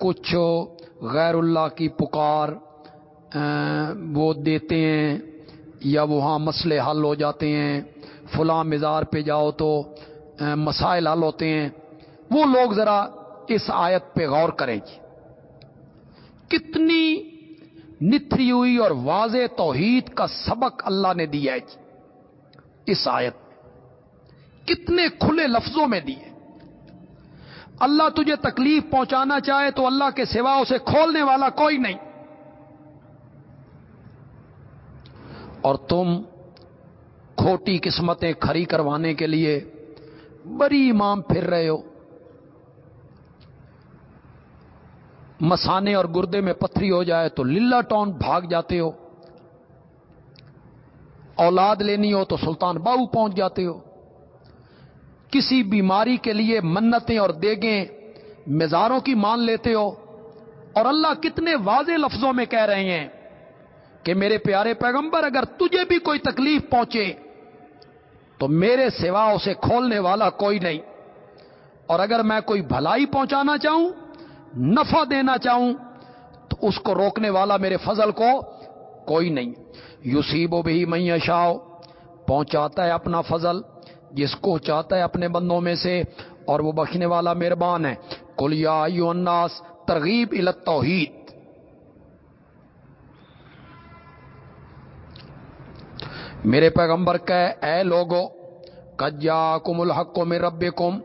کچھ غیر اللہ کی پکار وہ دیتے ہیں یا وہاں مسئلے حل ہو جاتے ہیں، فلاں مزار پہ جاؤ تو مسائل حل ہوتے ہیں۔ وہ لوگ ذرا اس آیت پہ غور کریں جی۔ کتنی نتری ہوئی اور واضح توحید کا سبق اللہ نے دیا ہے جی۔ اس آیت میں کتنے کھلے لفظوں میں دیے اللہ تجھے تکلیف پہنچانا چاہے تو اللہ کے سوا اسے کھولنے والا کوئی نہیں۔ اور تم کھوٹی قسمتیں کھری کروانے کے لیے بڑی امام پھر رہے ہو۔ مسانے اور گردے میں پتھری ہو جائے تو للہ ٹون بھاگ جاتے ہو۔ اولاد لینی ہو تو سلطان باؤ پہنچ جاتے ہو۔ کسی بیماری کے لیے منتیں اور دیگیں مزاروں کی مان لیتے ہو۔ اور اللہ کتنے واضح لفظوں میں کہہ رہے ہیں کہ میرے پیارے پیغمبر، اگر تجھے بھی کوئی تکلیف پہنچے تو میرے سوا اسے کھولنے والا کوئی نہیں۔ اور اگر میں کوئی بھلائی پہنچانا چاہوں نفع دینا چاہوں تو اس کو روکنے والا میرے فضل کو کوئی نہیں۔ یوسیب و بھی میں شاؤ پہنچاتا ہے اپنا فضل، جس کو چاہتا ہے اپنے بندوں میں سے، اور وہ بخشنے والا مہربان ہے۔ کلیا یو الناس، ترغیب توحید میرے پیغمبر کہ اے لوگو کجا کم الحق میں رب کم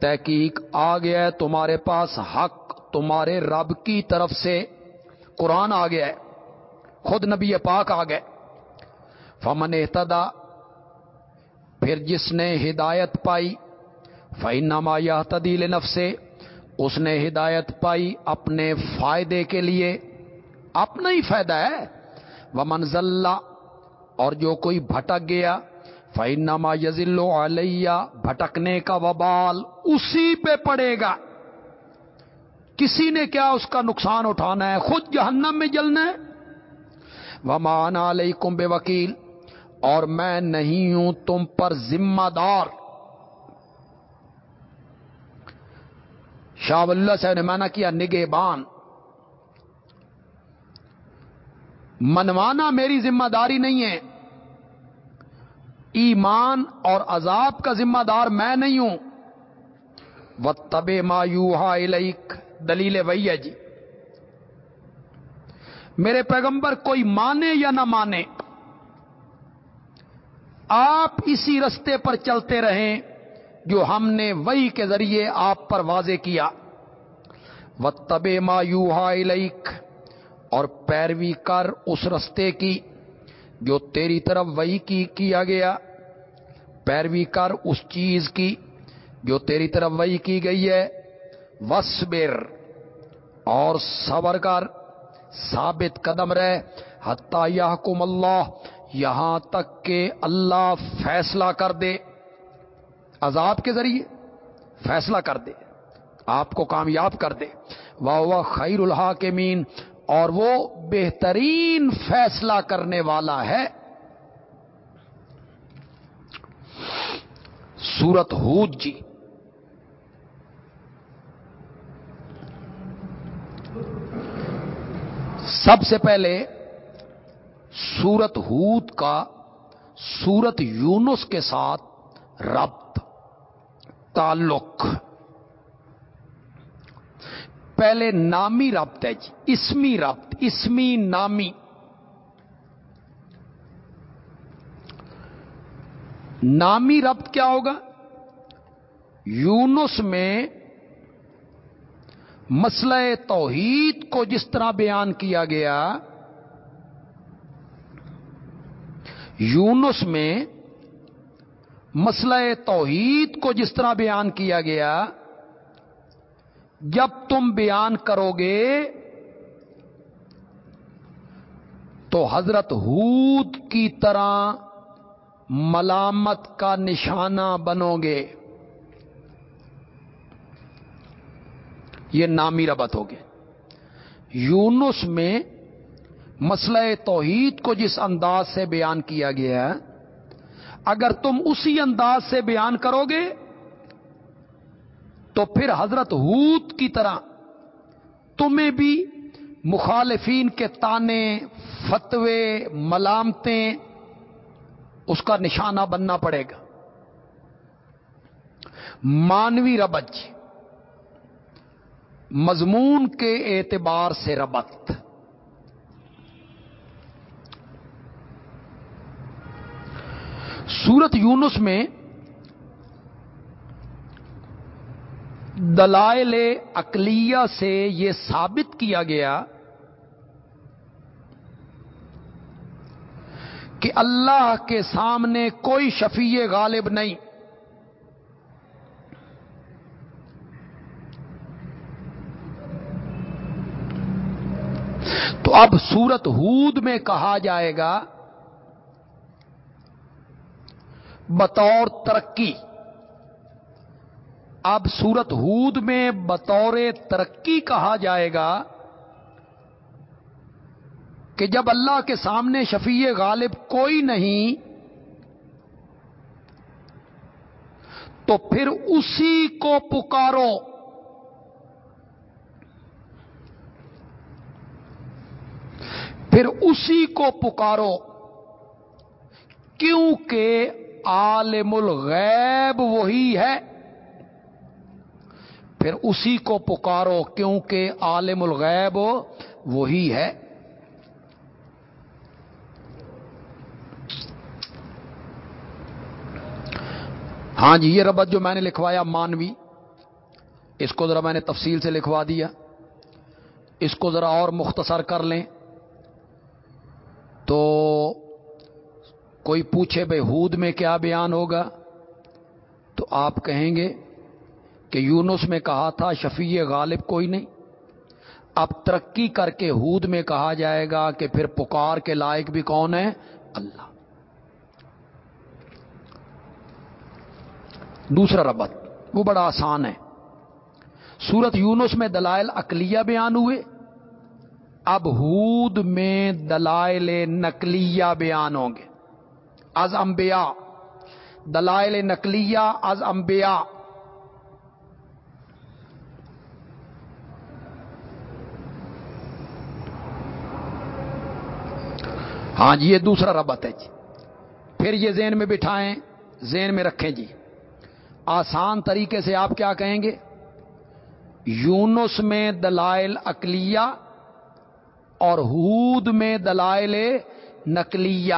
تحقیق آ گیا ہے تمہارے پاس حق۔ تمہارے رب کی طرف سے قرآن آ گیا ہے، خود نبی پاک آ گئے۔ فمن احتدا پھر جس نے ہدایت پائی فائن نما یا تدیل نف سے اس نے ہدایت پائی اپنے فائدے کے لیے۔ اپنا ہی فائدہ ہے۔ وہ منزل اور جو کوئی بھٹک گیا فائن نما یزل علیہ بھٹکنے کا وبال اسی پہ پڑے گا۔ کسی نے کیا اس کا نقصان اٹھانا ہے؟ خود جہنم میں جلنا ہے؟ وہ مانا علیہ بے وکیل اور میں نہیں ہوں تم پر ذمہ دار۔ شاہ اللہ صاحب نے مانا کیا نگے بان منوانا میری ذمہ داری نہیں ہے۔ ایمان اور عذاب کا ذمہ دار میں نہیں ہوں۔ وہ تب مایوہا الک دلیل وہی ہے جی۔ میرے پیغمبر، کوئی مانے یا نہ مانے، آپ اسی رستے پر چلتے رہیں جو ہم نے وہی کے ذریعے آپ پر واضح کیا۔ و تب مایوہا الک اور پیروی کر اس رستے کی جو تیری طرف وہی کی، کیا گیا۔ پیروی کر اس چیز کی جو تیری طرف وہی کی گئی ہے۔ وسبر اور صبر کر ثابت قدم رہے، حتیٰ یحکم اللہ، یہاں تک کہ اللہ فیصلہ کر دے، عذاب کے ذریعے فیصلہ کر دے، آپ کو کامیاب کر دے۔ واہ واہ خیر الحاکمین، اور وہ بہترین فیصلہ کرنے والا ہے۔ سورت ہود جی سب سے پہلے سورت ہود کا سورت یونس کے ساتھ ربط، تعلق۔ پہلے نامی ربط ہے جی اسمی ربط، اسمی نامی۔ نامی ربط کیا ہوگا؟ یونس میں مسئلہ توحید کو جس طرح بیان کیا گیا، یونس میں مسئلہ توحید کو جس طرح بیان کیا گیا، جب تم بیان کرو گے تو حضرت ہود کی طرح ملامت کا نشانہ بنو گے۔ یہ نامی ربط ہو گیا یونس میں مسئلہ توحید کو جس انداز سے بیان کیا گیا ہے، اگر تم اسی انداز سے بیان کرو گے، تو پھر حضرت ہود کی طرح تمہیں بھی مخالفین کے تانے، فتوے، ملامتیں، اس کا نشانہ بننا پڑے گا۔ مانوی ربج۔ مضمون کے اعتبار سے ربط۔ سورت یونس میں دلائل اقلیہ سے یہ ثابت کیا گیا کہ اللہ کے سامنے کوئی شفیع غالب نہیں۔ تو اب سورت ہود میں کہا جائے گا، بطور ترقی۔ اب سورت ہود میں بطور ترقی کہا جائے گا کہ جب اللہ کے سامنے شفیع غالب کوئی نہیں، تو پھر اسی کو پکارو۔ پھر اسی کو پکارو۔ کیونکہ عالم الغیب وہی ہے۔ پھر اسی کو پکارو، کیونکہ عالم الغیب وہی ہے۔ ہاں جی یہ ربط جو میں نے لکھوایا مانوی، اس کو ذرا میں نے تفصیل سے لکھوا دیا۔ اس کو ذرا اور مختصر کر لیں۔ تو کوئی پوچھے بھائی ہود میں کیا بیان ہوگا؟ تو آپ کہیں گے کہ یونس میں کہا تھا، شفیع غالب کوئی نہیں۔ اب ترقی کر کے ہود میں کہا جائے گا کہ پھر پکار کے لائق بھی کون ہے؟ اللہ۔ دوسرا ربط، وہ بڑا آسان ہے۔ سورت یونس میں دلائل اقلیہ بیان ہوئے۔ اب ہود میں دلائل نقلیہ بیان ہوں گے۔ از انبیاء، دلائل نقلیہ از انبیاء۔ ہاں جی یہ دوسرا ربط ہے جی۔ پھر یہ ذہن میں بٹھائیں، ذہن میں رکھیں جی۔ آسان طریقے سے آپ کیا کہیں گے؟ یونس میں دلائل اقلیہ اور ہود میں دلائل نقلیہ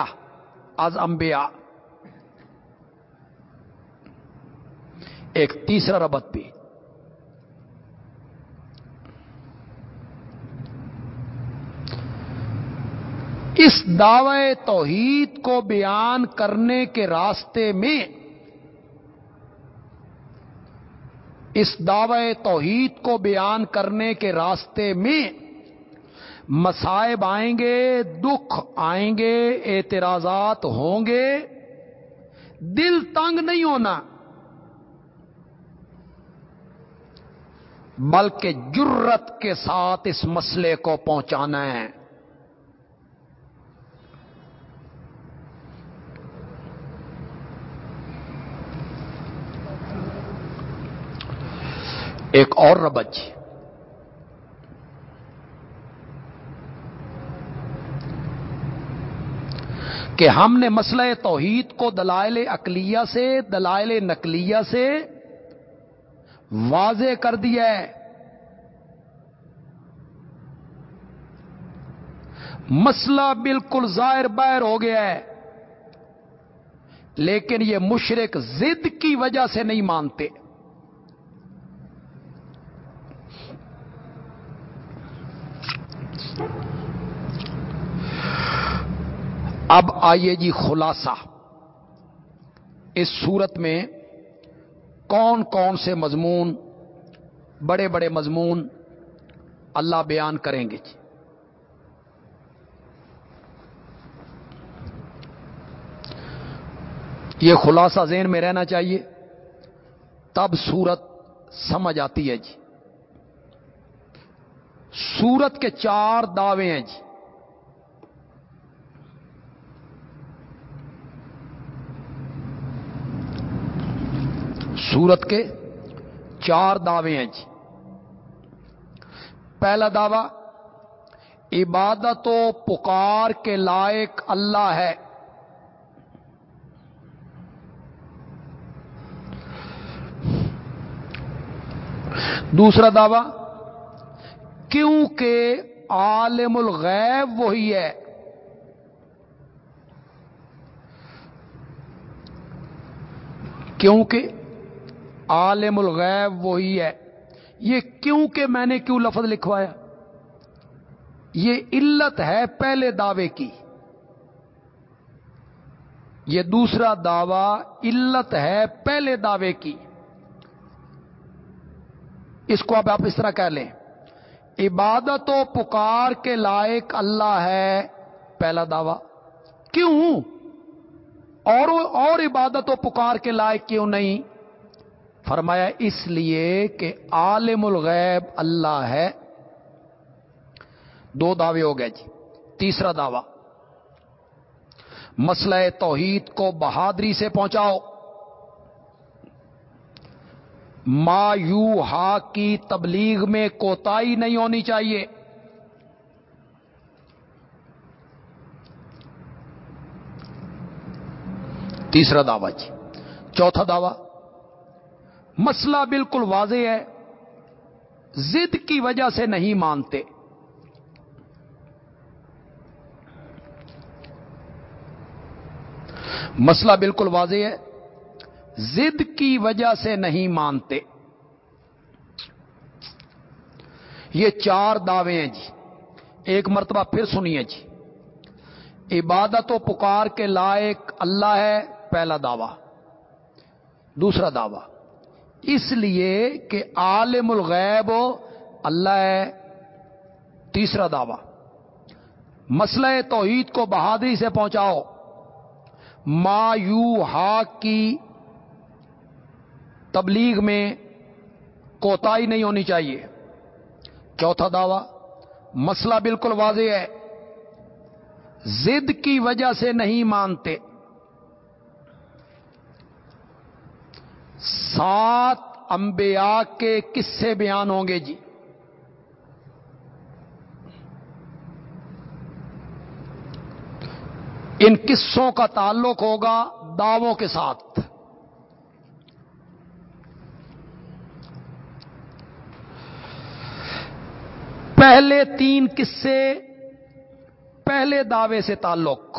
از انبیاء۔ ایک تیسرا ربط بھی۔ اس دعوے توحید کو بیان کرنے کے راستے میں اس دعوے توحید کو بیان کرنے کے راستے میں مسائب آئیں گے، دکھ آئیں گے، اعتراضات ہوں گے۔ دل تنگ نہیں ہونا، بلکہ جرت کے ساتھ اس مسئلے کو پہنچانا ہے۔ ایک اور ربج۔ کہ ہم نے مسئلہ توحید کو دلائل اقلیہ سے، دلائل نقلیہ سے واضح کر دیا ہے۔ مسئلہ بالکل ظاہر باہر ہو گیا ہے، لیکن یہ مشرق زد کی وجہ سے نہیں مانتے۔ اب آئیے جی خلاصہ۔ اس صورت میں کون کون سے مضمون، بڑے بڑے مضمون اللہ بیان کریں گے جی۔ یہ خلاصہ ذہن میں رہنا چاہیے، تب سورت سمجھ آتی ہے جی۔ سورت کے چار دعوے ہیں جی۔ سورت کے چار دعوے ہیں جی۔ پہلا دعوی عبادت و پکار کے لائق اللہ ہے۔ دوسرا دعوی، کیونکہ عالم الغیب وہی ہے۔ کیونکہ عالم الغیب وہی ہے۔ یہ کیوں کہ میں نے کیوں لفظ لکھوایا؟ یہ علت ہے پہلے دعوے کی۔ یہ دوسرا دعوی علت ہے پہلے دعوے کی۔ اس کو اب آپ اس طرح کہہ لیں۔ عبادت و پکار کے لائق اللہ ہے پہلا دعوی۔ کیوں؟ اور اور عبادت و پکار کے لائق کیوں نہیں؟ فرمایا، اس لیے کہ عالم الغیب اللہ ہے۔ دو دعوے ہو گئے جی۔ تیسرا دعوی، مسئلہ توحید کو بہادری سے پہنچاؤ۔ ما یو ہا کی تبلیغ میں کوتاہی نہیں ہونی چاہیے۔ تیسرا دعوی جی۔ چوتھا دعوی مسئلہ بالکل واضح ہے زد کی وجہ سے نہیں مانتے۔ مسئلہ بالکل واضح ہے زد کی وجہ سے نہیں مانتے۔ یہ چار دعوے ہیں جی۔ ایک مرتبہ پھر سنیے جی۔ عبادت و پکار کے لائق اللہ ہے، پہلا دعوی۔ دوسرا دعوی۔ اس لیے کہ عالم الغیب اللہ ہے تیسرا دعوی۔ مسئلہ توحید کو بہادری سے پہنچاؤ۔ ما یو ہا کی تبلیغ میں کوتاہی نہیں ہونی چاہیے۔ چوتھا دعوی، مسئلہ بالکل واضح ہے۔ زد کی وجہ سے نہیں مانتے۔ سات انبیاء کے قصے بیان ہوں گے جی۔ ان قصوں کا تعلق ہوگا دعووں کے ساتھ۔ پہلے تین قصے، پہلے دعوے سے تعلق۔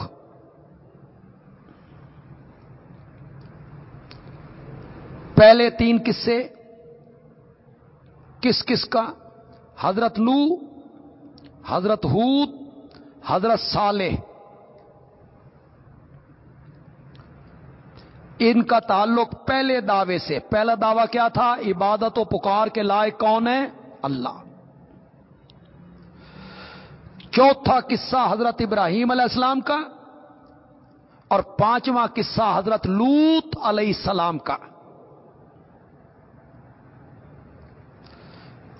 پہلے تین قصے، کس کس کا؟ حضرت لو حضرت ہود، حضرت صالح۔ ان کا تعلق پہلے دعوے سے، پہلا دعویٰ کیا تھا؟ عبادت و پکار کے لائق کون ہے؟ اللہ۔ چوتھا قصہ حضرت ابراہیم علیہ السلام کا اور پانچواں قصہ حضرت لوت علیہ السلام کا۔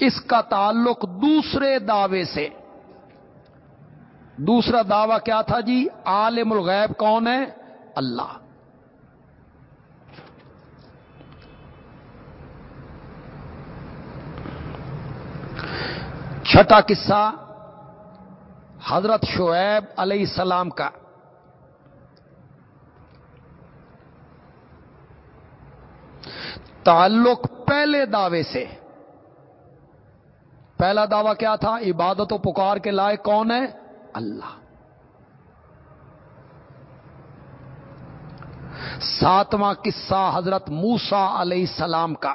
اس کا تعلق دوسرے دعوے سے۔ دوسرا دعویٰ کیا تھا جی؟ عالم الغیب کون ہے؟ اللہ۔ چھٹا قصہ حضرت شعیب علیہ السلام کا۔ تعلق پہلے دعوے سے۔ پہلا دعویٰ کیا تھا؟ عبادت و پکار کے لائق کون ہے؟ اللہ۔ ساتواں قصہ حضرت موسا علیہ السلام کا۔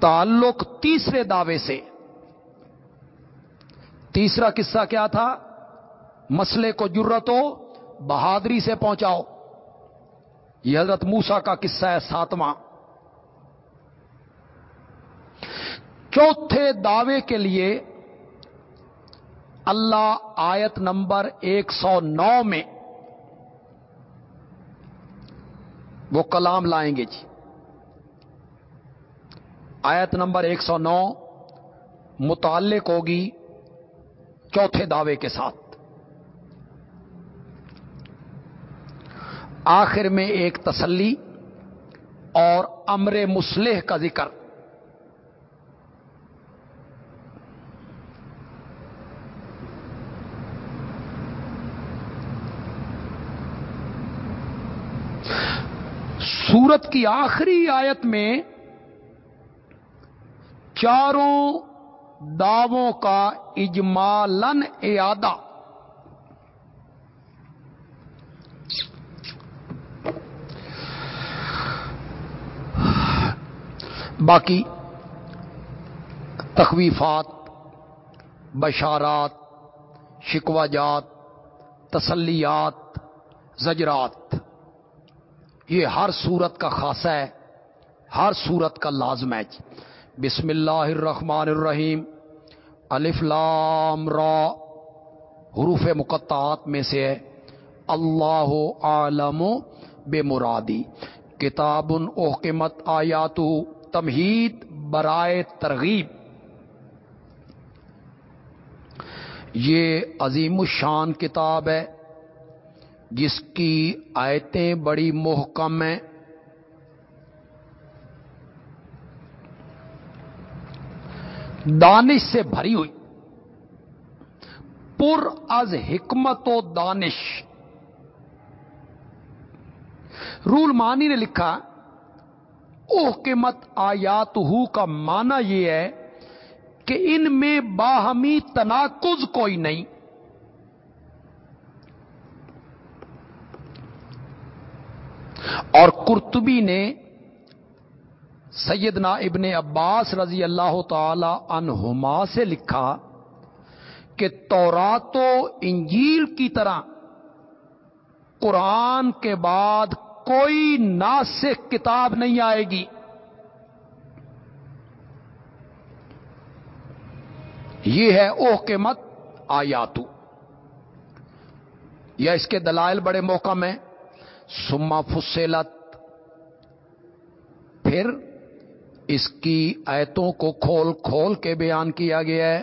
تعلق تیسرے دعوے سے۔ تیسرا قصہ کیا تھا؟ مسئلے کو جرت ہو بہادری سے پہنچاؤ۔ یہ حضرت موسا کا قصہ ہے ساتواں۔ چوتھے دعوے کے لیے اللہ آیت نمبر ایک سو نو میں وہ کلام لائیں گے جی۔ آیت نمبر ایک سو نو متعلق ہوگی چوتھے دعوے کے ساتھ۔ آخر میں ایک تسلی اور امر مسلح کا ذکر۔ سورت کی آخری آیت میں چاروں دعووں کا اجمالن اعادہ۔ باقی تخویفات، بشارات شکوا جات، تسلیات، زجرات۔ یہ ہر صورت کا خاصہ ہے، ہر صورت کا لازم ہے۔ جی بسم اللہ الرحمن الرحیم۔ الف لام را۔ حروف مقطعات میں سے ہے۔ اللہ عالم بے مرادی کتاب اوقمت آیات تمہید برائے ترغیب۔ یہ عظیم الشان کتاب ہے۔ جس کی آیتیں بڑی محکم ہیں۔ دانش سے بھری ہوئی۔ پر از حکمت و دانش۔ رول مانی نے لکھا اوکمت آیات ہو کا معنی یہ ہے کہ ان میں باہمی تناقض کوئی نہیں۔ اور کرتبی نے سیدنا ابن عباس رضی اللہ تعالی عنہما سے لکھا کہ تورات و انجیل کی طرح قرآن کے بعد کوئی ناسک کتاب نہیں آئے گی۔ یہ ہے اوہ کے مت آیاتو۔ یا اس کے دلائل بڑے موقع میں سما فسلت پھر اس کی آیتوں کو کھول کھول کے بیان کیا گیا ہے۔